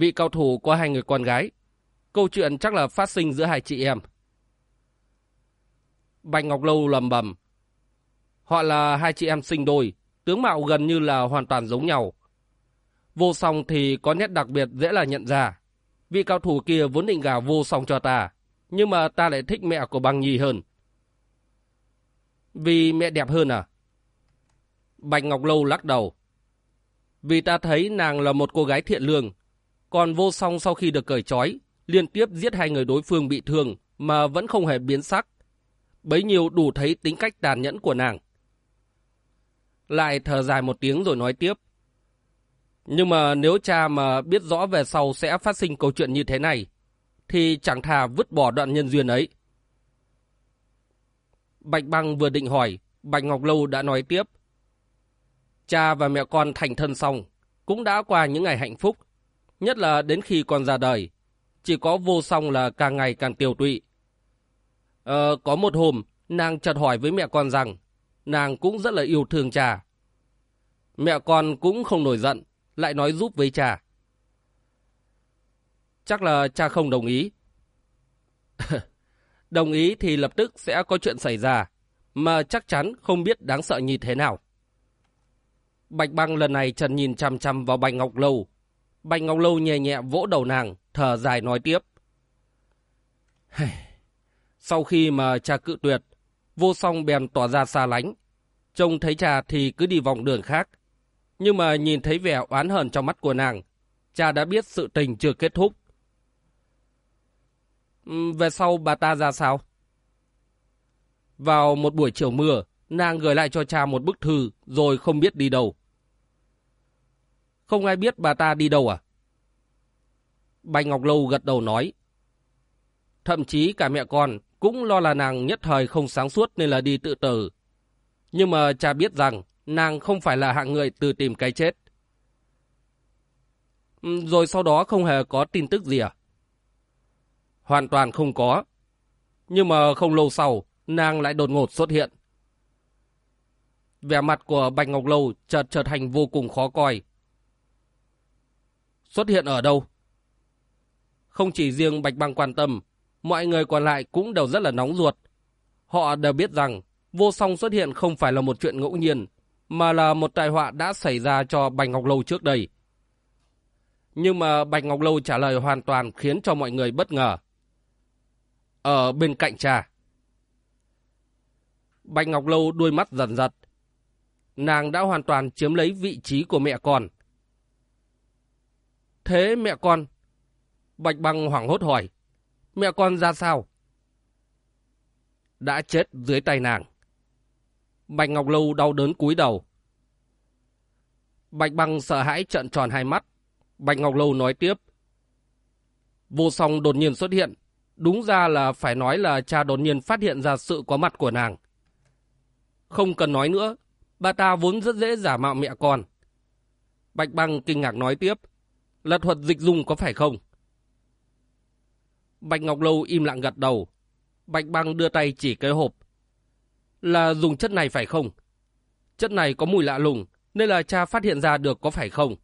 Vị cao thủ có hai người con gái. Câu chuyện chắc là phát sinh giữa hai chị em. Bạch Ngọc Lâu lầm bầm. Họ là hai chị em sinh đôi, tướng mạo gần như là hoàn toàn giống nhau. Vô song thì có nét đặc biệt dễ là nhận ra. Vị cao thủ kia vốn định gà vô song cho ta, nhưng mà ta lại thích mẹ của băng nhi hơn. Vì mẹ đẹp hơn à? Bạch Ngọc Lâu lắc đầu. Vì ta thấy nàng là một cô gái thiện lương, còn vô song sau khi được cởi trói, liên tiếp giết hai người đối phương bị thương mà vẫn không hề biến sắc. Bấy nhiêu đủ thấy tính cách tàn nhẫn của nàng. Lại thở dài một tiếng rồi nói tiếp. Nhưng mà nếu cha mà biết rõ về sau sẽ phát sinh câu chuyện như thế này, thì chẳng thà vứt bỏ đoạn nhân duyên ấy. Bạch Băng vừa định hỏi, Bạch Ngọc Lâu đã nói tiếp. Cha và mẹ con thành thân xong, cũng đã qua những ngày hạnh phúc, nhất là đến khi con ra đời. Chỉ có vô song là càng ngày càng tiêu tụy. Ờ, có một hôm, nàng chợt hỏi với mẹ con rằng, nàng cũng rất là yêu thương cha. Mẹ con cũng không nổi giận, lại nói giúp với cha. Chắc là cha không đồng ý. đồng ý thì lập tức sẽ có chuyện xảy ra, mà chắc chắn không biết đáng sợ như thế nào. Bạch băng lần này trần nhìn chăm chăm vào Bạch Ngọc Lâu. Bạch Ngọc Lâu nhẹ nhẹ vỗ đầu nàng, thở dài nói tiếp. Sau khi mà cha cự tuyệt, vô song bèn tỏ ra xa lánh. Trông thấy cha thì cứ đi vòng đường khác. Nhưng mà nhìn thấy vẻ oán hờn trong mắt của nàng, cha đã biết sự tình chưa kết thúc. Về sau bà ta ra sao? Vào một buổi chiều mưa, nàng gửi lại cho cha một bức thư rồi không biết đi đâu. Không ai biết bà ta đi đâu à? Bạch Ngọc Lâu gật đầu nói. Thậm chí cả mẹ con cũng lo là nàng nhất thời không sáng suốt nên là đi tự tử. Nhưng mà cha biết rằng nàng không phải là hạng người từ tìm cái chết. Ừ, rồi sau đó không hề có tin tức gì à? Hoàn toàn không có. Nhưng mà không lâu sau, nàng lại đột ngột xuất hiện. Vẻ mặt của Bạch Ngọc Lâu chợt trở thành vô cùng khó coi. Xuất hiện ở đâu? Không chỉ riêng Bạch Băng quan tâm, mọi người còn lại cũng đều rất là nóng ruột. Họ đều biết rằng vô song xuất hiện không phải là một chuyện ngẫu nhiên, mà là một tai họa đã xảy ra cho Bạch Ngọc Lâu trước đây. Nhưng mà Bạch Ngọc Lâu trả lời hoàn toàn khiến cho mọi người bất ngờ. Ở bên cạnh cha. Bạch Ngọc Lâu đuôi mắt dần giật. Nàng đã hoàn toàn chiếm lấy vị trí của mẹ con. Thế mẹ con? Bạch Băng hoảng hốt hỏi. Mẹ con ra sao? Đã chết dưới tay nàng. Bạch Ngọc Lâu đau đớn cúi đầu. Bạch Băng sợ hãi trợn tròn hai mắt. Bạch Ngọc Lâu nói tiếp. Vô song đột nhiên xuất hiện. Đúng ra là phải nói là cha đột nhiên phát hiện ra sự có mặt của nàng. Không cần nói nữa, bà ta vốn rất dễ giả mạo mẹ con. Bạch Băng kinh ngạc nói tiếp. Là thuật dịch dung có phải không? Bạch Ngọc Lâu im lặng gật đầu. Bạch Băng đưa tay chỉ cái hộp. Là dùng chất này phải không? Chất này có mùi lạ lùng, nên là cha phát hiện ra được có phải không?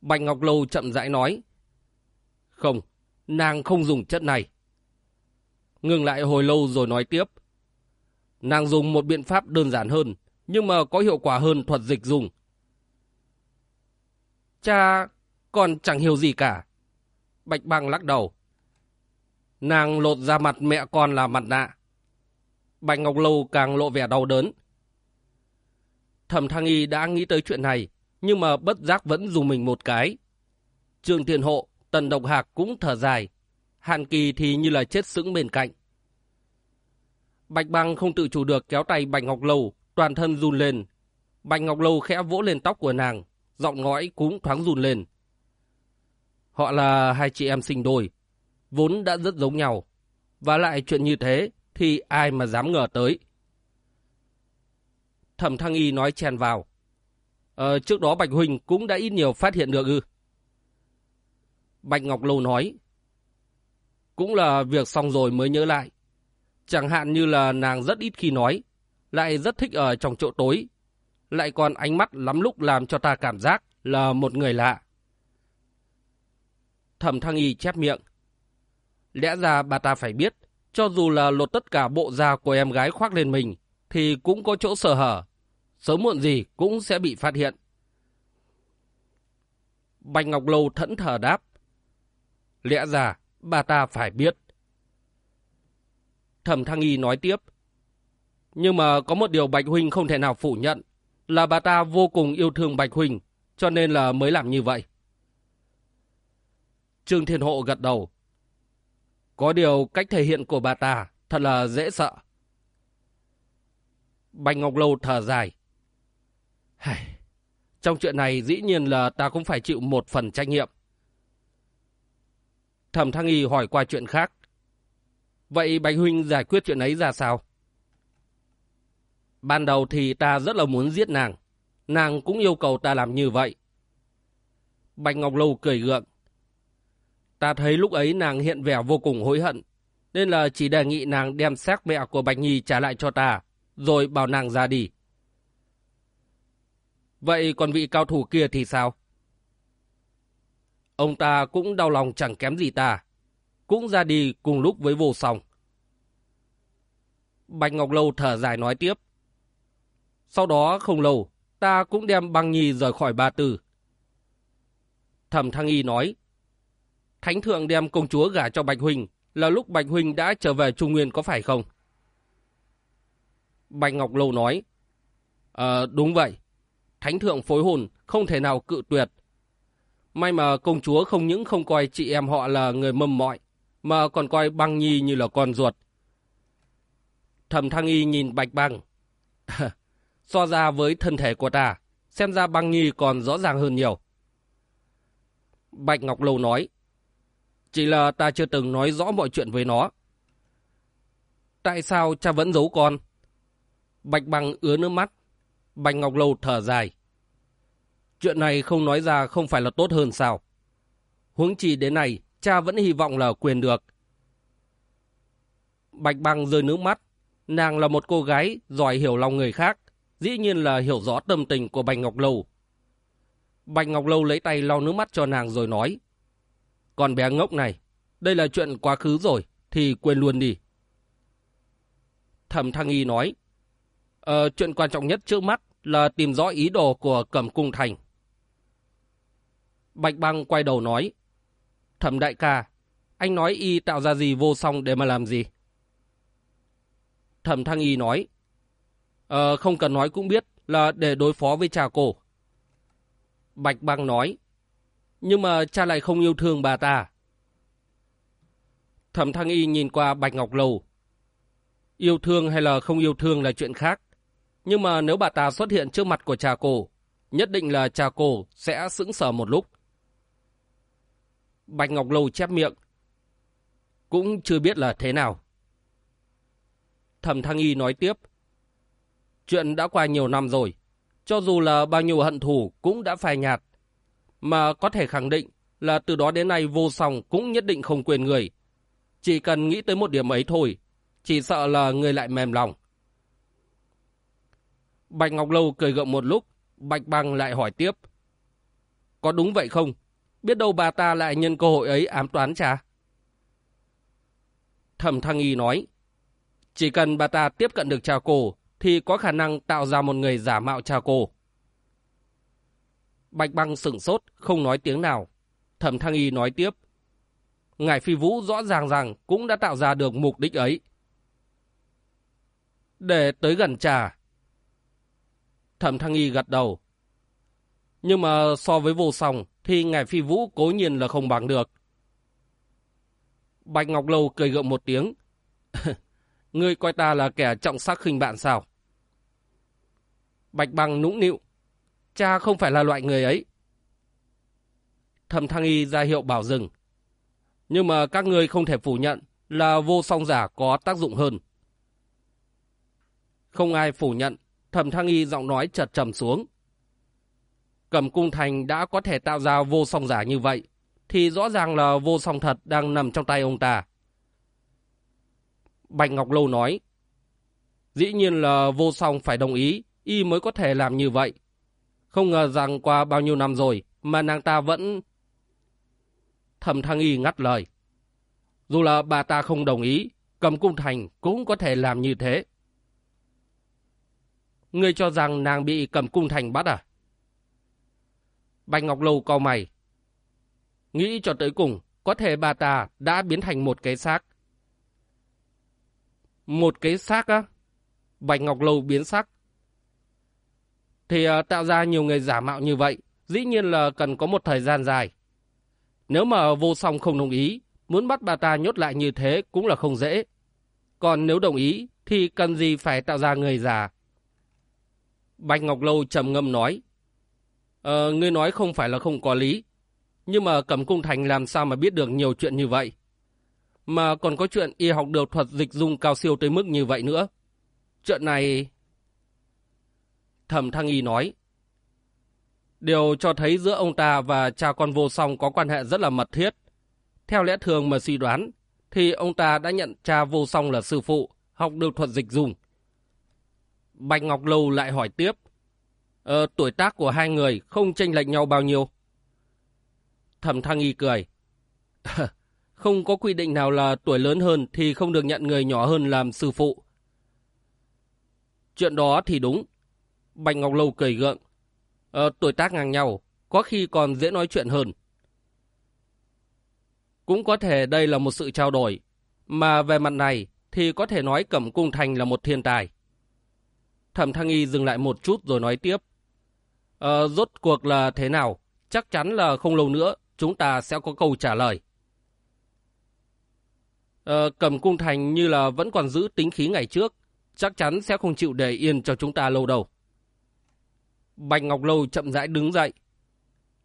Bạch Ngọc Lâu chậm rãi nói. Không, nàng không dùng chất này. Ngừng lại hồi lâu rồi nói tiếp. Nàng dùng một biện pháp đơn giản hơn, nhưng mà có hiệu quả hơn thuật dịch dùng. Cha còn chẳng hiểu gì cả. Bạch băng lắc đầu. Nàng lột ra mặt mẹ con là mặt nạ. Bạch Ngọc Lâu càng lộ vẻ đau đớn. Thẩm Thăng Y đã nghĩ tới chuyện này, nhưng mà bất giác vẫn dùng mình một cái. Trương Thiên Hộ, Tần Độc Hạc cũng thở dài. Hàn Kỳ thì như là chết sững bên cạnh. Bạch Băng không tự chủ được kéo tay Bạch Ngọc Lâu, toàn thân run lên. Bạch Ngọc Lâu khẽ vỗ lên tóc của nàng, giọng nói cũng thoáng run lên. Họ là hai chị em sinh đôi, vốn đã rất giống nhau. Và lại chuyện như thế thì ai mà dám ngờ tới. Thẩm Thăng Y nói chèn vào. Ờ, trước đó Bạch Huỳnh cũng đã ít nhiều phát hiện được ư. Bạch Ngọc Lâu nói. Cũng là việc xong rồi mới nhớ lại. Chẳng hạn như là nàng rất ít khi nói, lại rất thích ở trong chỗ tối, lại còn ánh mắt lắm lúc làm cho ta cảm giác là một người lạ. Thẩm Thăng Y chép miệng. Lẽ ra bà ta phải biết, cho dù là lột tất cả bộ da của em gái khoác lên mình, thì cũng có chỗ sơ hở. Sớm muộn gì cũng sẽ bị phát hiện. Bạch Ngọc Lâu thẫn thờ đáp. Lẽ ra, bà ta phải biết. Thẩm Thăng Y nói tiếp. Nhưng mà có một điều Bạch Huynh không thể nào phủ nhận, là bà ta vô cùng yêu thương Bạch Huỳnh, cho nên là mới làm như vậy. Trương Thiên Hộ gật đầu. Có điều cách thể hiện của bà ta thật là dễ sợ. Bạch Ngọc Lâu thở dài. Hài, trong chuyện này dĩ nhiên là ta cũng phải chịu một phần trách nhiệm. Thẩm Thăng Y hỏi qua chuyện khác. Vậy Bạch Huynh giải quyết chuyện ấy ra sao? Ban đầu thì ta rất là muốn giết nàng. Nàng cũng yêu cầu ta làm như vậy. Bạch Ngọc Lâu cười gượng. Ta thấy lúc ấy nàng hiện vẻ vô cùng hối hận. Nên là chỉ đề nghị nàng đem xác mẹ của Bạch Nhi trả lại cho ta. Rồi bảo nàng ra đi. Vậy còn vị cao thủ kia thì sao? Ông ta cũng đau lòng chẳng kém gì ta. Cũng ra đi cùng lúc với vô song. Bạch Ngọc Lâu thở dài nói tiếp. Sau đó không lâu, ta cũng đem băng nhi rời khỏi ba tư. Thẩm Thăng Y nói, Thánh thượng đem công chúa gả cho Bạch Huynh là lúc Bạch Huynh đã trở về Trung Nguyên có phải không? Bạch Ngọc Lâu nói, Ờ, đúng vậy. Thánh thượng phối hồn không thể nào cự tuyệt. May mà công chúa không những không coi chị em họ là người mâm mọi, mà còn coi băng nhi như là con ruột. Thẩm Thăng Y nhìn Bạch Băng. so ra với thân thể của ta, xem ra băng nhi còn rõ ràng hơn nhiều. Bạch Ngọc Lâu nói, chỉ là ta chưa từng nói rõ mọi chuyện với nó. Tại sao cha vẫn giấu con? Bạch Băng ứa nước mắt. Bạch Ngọc Lâu thở dài. Chuyện này không nói ra không phải là tốt hơn sao? Huống chi đến này, cha vẫn hy vọng là quyền được. Bạch Băng rơi nước mắt. Nàng là một cô gái giỏi hiểu lòng người khác, dĩ nhiên là hiểu rõ tâm tình của Bạch Ngọc Lâu. Bạch Ngọc Lâu lấy tay lau nước mắt cho nàng rồi nói. Còn bé ngốc này, đây là chuyện quá khứ rồi, thì quên luôn đi. Thẩm Thăng Y nói, Ờ, chuyện quan trọng nhất trước mắt là tìm rõ ý đồ của Cẩm Cung Thành. Bạch Băng quay đầu nói, Thẩm đại ca, anh nói y tạo ra gì vô song để mà làm gì? Thẩm Thăng Y nói, Ờ, không cần nói cũng biết là để đối phó với cha cô. Bạch Băng nói, nhưng mà cha lại không yêu thương bà ta. Thẩm Thăng Y nhìn qua Bạch Ngọc Lầu. Yêu thương hay là không yêu thương là chuyện khác. Nhưng mà nếu bà ta xuất hiện trước mặt của cha cô, nhất định là cha cô sẽ sững sờ một lúc. Bạch Ngọc lầu chép miệng. Cũng chưa biết là thế nào. Thẩm Thăng Y nói tiếp. Chuyện đã qua nhiều năm rồi. Cho dù là bao nhiêu hận thù cũng đã phai nhạt. Mà có thể khẳng định là từ đó đến nay vô song cũng nhất định không quên người. Chỉ cần nghĩ tới một điểm ấy thôi, chỉ sợ là người lại mềm lòng. Bạch Ngọc Lâu cười gượng một lúc, Bạch Băng lại hỏi tiếp. Có đúng vậy không? Biết đâu bà ta lại nhân cơ hội ấy ám toán cha? Thẩm Thăng Y nói, chỉ cần bà ta tiếp cận được cha cô, thì có khả năng tạo ra một người giả mạo cha cô. Bạch Băng sửng sốt, không nói tiếng nào. Thẩm Thăng Y nói tiếp, Ngài Phi Vũ rõ ràng rằng cũng đã tạo ra được mục đích ấy. Để tới gần trà. Thẩm Thăng Y gật đầu. Nhưng mà so với vô song thì Ngài Phi Vũ cố nhiên là không bằng được. Bạch Ngọc Lâu cười gượng một tiếng. Ngươi coi ta là kẻ trọng sắc khinh bạn sao? Bạch Băng nũng nịu. Cha không phải là loại người ấy. Thẩm Thăng Y ra hiệu bảo dừng. Nhưng mà các ngươi không thể phủ nhận là vô song giả có tác dụng hơn. Không ai phủ nhận, thẩm thăng y giọng nói chợt trầm xuống. Cầm cung thành đã có thể tạo ra vô song giả như vậy, thì rõ ràng là vô song thật đang nằm trong tay ông ta. Bạch Ngọc Lâu nói, dĩ nhiên là vô song phải đồng ý, y mới có thể làm như vậy. Không ngờ rằng qua bao nhiêu năm rồi mà nàng ta vẫn Thẩm Thăng Y ngắt lời. Dù là bà ta không đồng ý, cầm cung thành cũng có thể làm như thế. Ngươi cho rằng nàng bị cầm cung thành bắt à? Bạch Ngọc Lâu cau mày. Nghĩ cho tới cùng, có thể bà ta đã biến thành một cái xác. Một cái xác á? Bạch Ngọc Lâu biến sắc. Thì ờ, tạo ra nhiều người giả mạo như vậy, dĩ nhiên là cần có một thời gian dài. Nếu mà vô song không đồng ý, muốn bắt bà ta nhốt lại như thế cũng là không dễ. Còn nếu đồng ý, thì cần gì phải tạo ra người già? Bạch Ngọc Lâu trầm ngâm nói. Ờ, ngươi nói không phải là không có lý. Nhưng mà Cẩm Cung Thành làm sao mà biết được nhiều chuyện như vậy? Mà còn có chuyện y học được thuật dịch dung cao siêu tới mức như vậy nữa. Chuyện này... Thẩm Thăng Y nói. Điều cho thấy giữa ông ta và cha con vô song có quan hệ rất là mật thiết. Theo lẽ thường mà suy đoán, thì ông ta đã nhận cha vô song là sư phụ, học được thuật dịch dùng. Bạch Ngọc Lâu lại hỏi tiếp. Ờ, tuổi tác của hai người không chênh lệch nhau bao nhiêu? Thẩm Thăng Y cười. không có quy định nào là tuổi lớn hơn thì không được nhận người nhỏ hơn làm sư phụ. Chuyện đó thì đúng. Bạch Ngọc Lâu cười gượng. Ờ, tuổi tác ngang nhau, có khi còn dễ nói chuyện hơn. Cũng có thể đây là một sự trao đổi, mà về mặt này thì có thể nói Cẩm Cung Thành là một thiên tài. Thẩm Thăng Y dừng lại một chút rồi nói tiếp. Ờ, rốt cuộc là thế nào? Chắc chắn là không lâu nữa chúng ta sẽ có câu trả lời. Ờ, Cẩm Cung Thành như là vẫn còn giữ tính khí ngày trước, chắc chắn sẽ không chịu để yên cho chúng ta lâu đâu. Bạch Ngọc Lâu chậm rãi đứng dậy.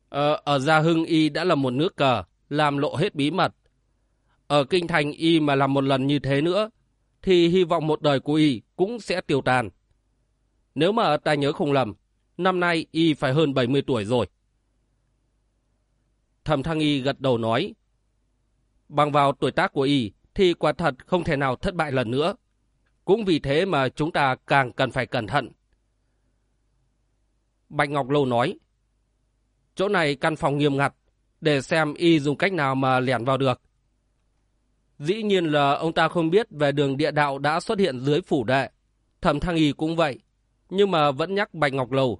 Ờ, ở Gia Hưng Y đã là một nước cờ, làm lộ hết bí mật. Ở Kinh Thành Y mà làm một lần như thế nữa, thì hy vọng một đời của Y cũng sẽ tiêu tan. Nếu mà ta nhớ không lầm, năm nay Y phải hơn 70 tuổi rồi. Thẩm Thăng Y gật đầu nói, bằng vào tuổi tác của Y thì quả thật không thể nào thất bại lần nữa. Cũng vì thế mà chúng ta càng cần phải cẩn thận. Bạch Ngọc Lâu nói. Chỗ này căn phòng nghiêm ngặt, để xem y dùng cách nào mà lẻn vào được. Dĩ nhiên là ông ta không biết về đường địa đạo đã xuất hiện dưới phủ đệ. Thẩm Thăng Y cũng vậy, nhưng mà vẫn nhắc Bạch Ngọc Lâu.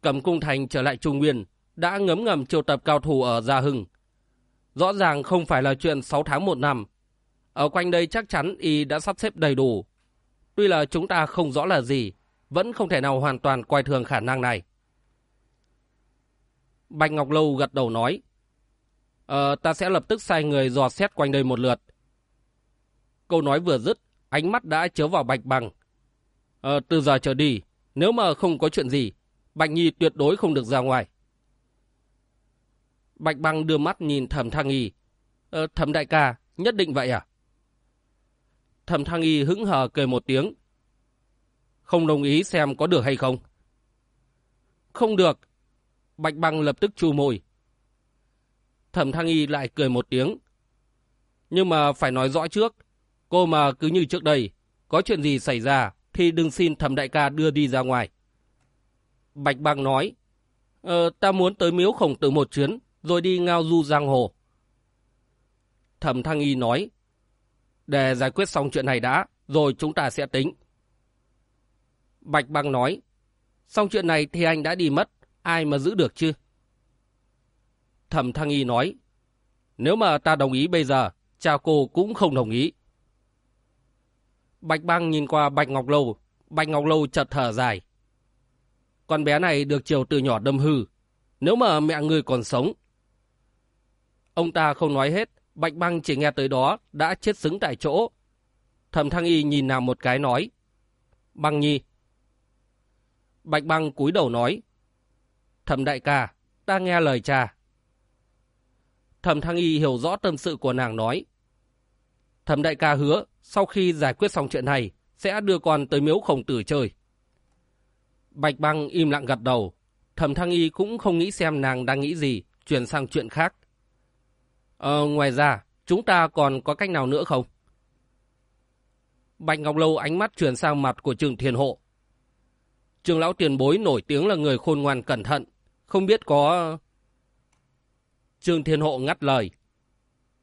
Cầm Cung Thành trở lại Trung Nguyên, đã ngấm ngầm triệu tập cao thủ ở Gia Hưng. Rõ ràng không phải là chuyện 6 tháng một năm. Ở quanh đây chắc chắn Y đã sắp xếp đầy đủ. Tuy là chúng ta không rõ là gì, vẫn không thể nào hoàn toàn coi thường khả năng này. Bạch Ngọc Lâu gật đầu nói, Ờ, ta sẽ lập tức sai người dò xét quanh đây một lượt. Câu nói vừa dứt, ánh mắt đã chiếu vào Bạch Bằng. Ờ, từ giờ trở đi, nếu mà không có chuyện gì, Bạch Nhi tuyệt đối không được ra ngoài. Bạch Bằng đưa mắt nhìn Thẩm Thăng Y. Ờ, Thẩm đại ca, nhất định vậy à? Thẩm Thăng Y hững hờ cười một tiếng. Không đồng ý xem có được hay không? Không được. Bạch băng lập tức chu môi. Thẩm Thăng Y lại cười một tiếng. Nhưng mà phải nói rõ trước, cô mà cứ như trước đây, có chuyện gì xảy ra thì đừng xin thẩm đại ca đưa đi ra ngoài. Bạch băng nói, ờ, ta muốn tới miếu khổng tử một chuyến, rồi đi ngao du giang hồ. Thẩm Thăng Y nói, để giải quyết xong chuyện này đã, rồi chúng ta sẽ tính. Bạch Bang nói, xong chuyện này thì anh đã đi mất, ai mà giữ được chứ? Thẩm Thăng Y nói, nếu mà ta đồng ý bây giờ, cha cô cũng không đồng ý. Bạch Bang nhìn qua Bạch Ngọc Lâu, Bạch Ngọc Lâu chợt thở dài. Con bé này được chiều từ nhỏ đâm hư, nếu mà mẹ người còn sống. Ông ta không nói hết, Bạch Bang chỉ nghe tới đó đã chết xứng tại chỗ. Thẩm Thăng Y nhìn nàng một cái nói, Băng Nhi. Bạch băng cúi đầu nói, Thẩm đại ca, ta nghe lời cha. Thẩm Thăng Y hiểu rõ tâm sự của nàng nói. Thẩm đại ca hứa, sau khi giải quyết xong chuyện này, sẽ đưa con tới miếu khổng tử chơi. Bạch băng im lặng gật đầu. Thẩm Thăng Y cũng không nghĩ xem nàng đang nghĩ gì, chuyển sang chuyện khác. Ờ, ngoài ra, chúng ta còn có cách nào nữa không? Bạch Ngọc Lâu ánh mắt chuyển sang mặt của trường Thiên hộ. Trường lão tiền bối nổi tiếng là người khôn ngoan cẩn thận, không biết có Trương Thiên Hộ ngắt lời.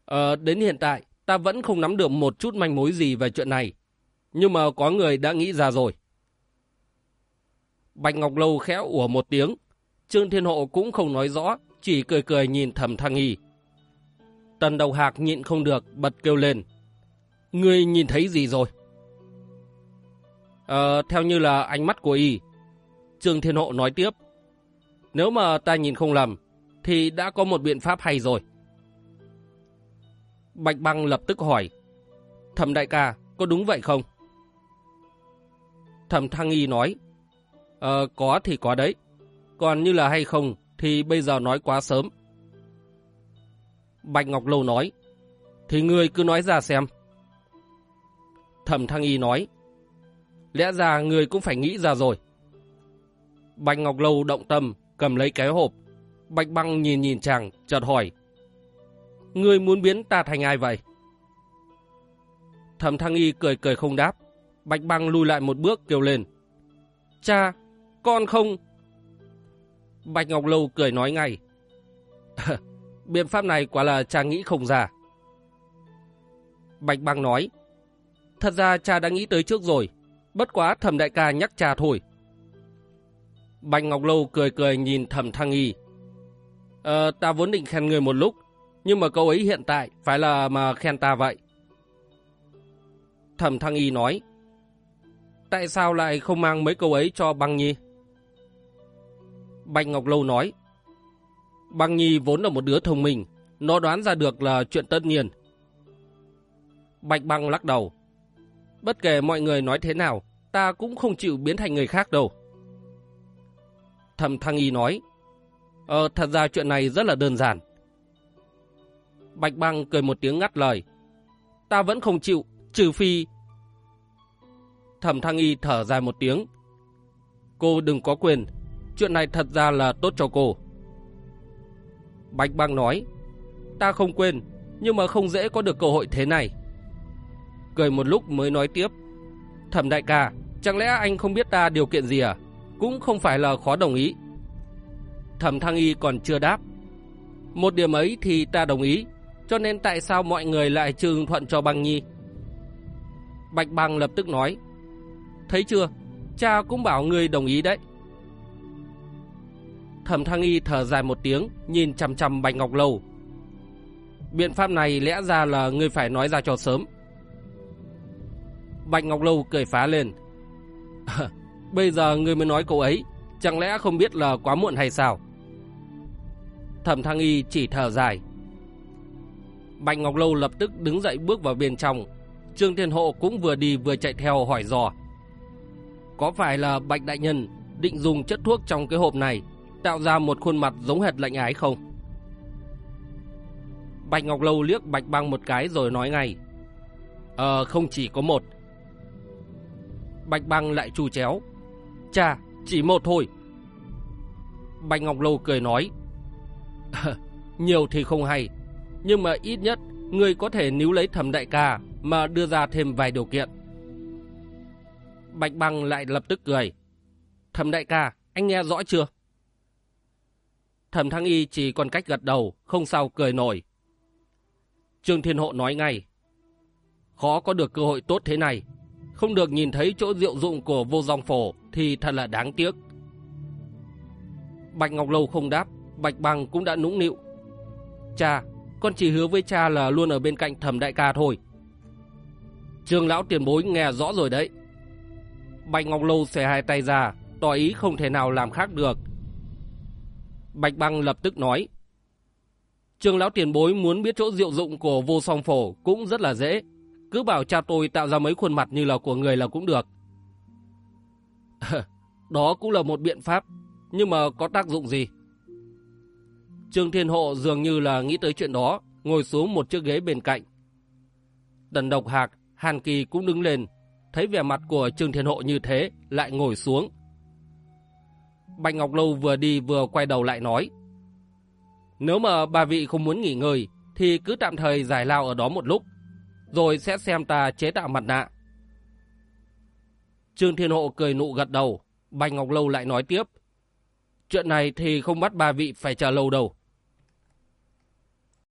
Ờ, đến hiện tại, ta vẫn không nắm được một chút manh mối gì về chuyện này. Nhưng mà có người đã nghĩ ra rồi. Bạch Ngọc Lâu khẽ ủa một tiếng. Trương Thiên Hộ cũng không nói rõ, chỉ cười cười nhìn thẩm thăng nghi. Tần đầu hạc nhịn không được, bật kêu lên. Ngươi nhìn thấy gì rồi? Ờ, theo như là ánh mắt của y. Trương Thiên Hộ nói tiếp. Nếu mà ta nhìn không lầm, thì đã có một biện pháp hay rồi. Bạch Băng lập tức hỏi, Thẩm đại ca, có đúng vậy không? Thẩm Thăng Y nói, Ờ, có thì có đấy. Còn như là hay không thì bây giờ nói quá sớm. Bạch Ngọc Lâu nói, Thì ngươi cứ nói ra xem. Thẩm Thăng Y nói, Lẽ ra người cũng phải nghĩ ra rồi. Bạch Ngọc Lâu động tâm, cầm lấy cái hộp, Bạch băng nhìn nhìn chàng, chợt hỏi. Ngươi muốn biến ta thành ai vậy? Thẩm thăng y cười cười không đáp. Bạch băng lùi lại một bước kêu lên. Cha, con không... Bạch Ngọc Lâu cười nói ngay. Biện pháp này quả là cha nghĩ không ra. Bạch băng nói. Thật ra cha đã nghĩ tới trước rồi. Bất quá thẩm đại ca nhắc cha thôi. Bạch Ngọc Lâu cười cười nhìn thẩm thăng y. Ờ, ta vốn định khen người một lúc, nhưng mà câu ấy hiện tại phải là mà khen ta vậy. Thẩm Thăng Y nói, tại sao lại không mang mấy câu ấy cho Băng Nhi? Bạch Ngọc Lâu nói, Băng Nhi vốn là một đứa thông minh, nó đoán ra được là chuyện tất nhiên. Bạch Băng lắc đầu, bất kể mọi người nói thế nào, ta cũng không chịu biến thành người khác đâu. Thẩm Thăng Y nói, Ờ, thật ra chuyện này rất là đơn giản. Bạch băng cười một tiếng ngắt lời. Ta vẫn không chịu, trừ phi... Thẩm thăng y thở dài một tiếng. Cô đừng có quyền. chuyện này thật ra là tốt cho cô. Bạch băng nói, ta không quên, nhưng mà không dễ có được cơ hội thế này. Cười một lúc mới nói tiếp. Thẩm đại ca, chẳng lẽ anh không biết ta điều kiện gì à? Cũng không phải là khó đồng ý. Thẩm Thăng Y còn chưa đáp. Một điểm ấy thì ta đồng ý, Cho nên tại sao mọi người lại trừng thuận cho băng nhi? Bạch băng lập tức nói. Thấy chưa, cha cũng bảo người đồng ý đấy. Thẩm Thăng Y thở dài một tiếng, nhìn chằm chằm Bạch Ngọc Lâu. Biện pháp này lẽ ra là ngươi phải nói ra cho sớm. Bạch Ngọc Lâu cười phá lên. Bây giờ ngươi mới nói câu ấy, chẳng lẽ không biết là quá muộn hay sao? Thẩm Thăng Y chỉ thở dài. Bạch Ngọc Lâu lập tức đứng dậy bước vào bên trong. Trương Thiên Hộ cũng vừa đi vừa chạy theo hỏi dò. Có phải là Bạch Đại Nhân định dùng chất thuốc trong cái hộp này tạo ra một khuôn mặt giống hệt lạnh ái không? Bạch Ngọc Lâu liếc Bạch Băng một cái rồi nói ngay. Ờ, không chỉ có một. Bạch Băng lại trù chéo. Chà, chỉ một thôi. Bạch Ngọc Lâu cười nói. Nhiều thì không hay, nhưng mà ít nhất người có thể níu lấy thẩm đại ca mà đưa ra thêm vài điều kiện. Bạch Băng lại lập tức cười. Thẩm đại ca, anh nghe rõ chưa? Thẩm Thăng Y chỉ còn cách gật đầu, không sao cười nổi. Trương Thiên Hộ nói ngay. Khó có được cơ hội tốt thế này. Không được nhìn thấy chỗ diệu dụng của vô dòng phổ thì thật là đáng tiếc. Bạch Ngọc Lâu không đáp, Bạch bằng cũng đã nũng nịu. Cha, con chỉ hứa với cha là luôn ở bên cạnh thẩm đại ca thôi. trường lão tiền bối nghe rõ rồi đấy. Bạch Ngọc Lâu xòe hai tay ra, tỏ ý không thể nào làm khác được. Bạch Băng lập tức nói. trường lão tiền bối muốn biết chỗ diệu dụng của vô song phổ cũng rất là dễ. Cứ bảo cha tôi tạo ra mấy khuôn mặt như là của người là cũng được. Đó cũng là một biện pháp, nhưng mà có tác dụng gì? Trương Thiên Hộ dường như là nghĩ tới chuyện đó, ngồi xuống một chiếc ghế bên cạnh. Tần Độc Hạc, Hàn Kỳ cũng đứng lên, thấy vẻ mặt của Trương Thiên Hộ như thế, lại ngồi xuống. Bạch Ngọc Lâu vừa đi vừa quay đầu lại nói. Nếu mà bà vị không muốn nghỉ ngơi, thì cứ tạm thời giải lao ở đó một lúc, rồi sẽ xem ta chế tạo mặt nạ. Trương Thiên Hộ cười nụ gật đầu, Bạch Ngọc Lâu lại nói tiếp. Chuyện này thì không bắt bà vị phải chờ lâu đâu.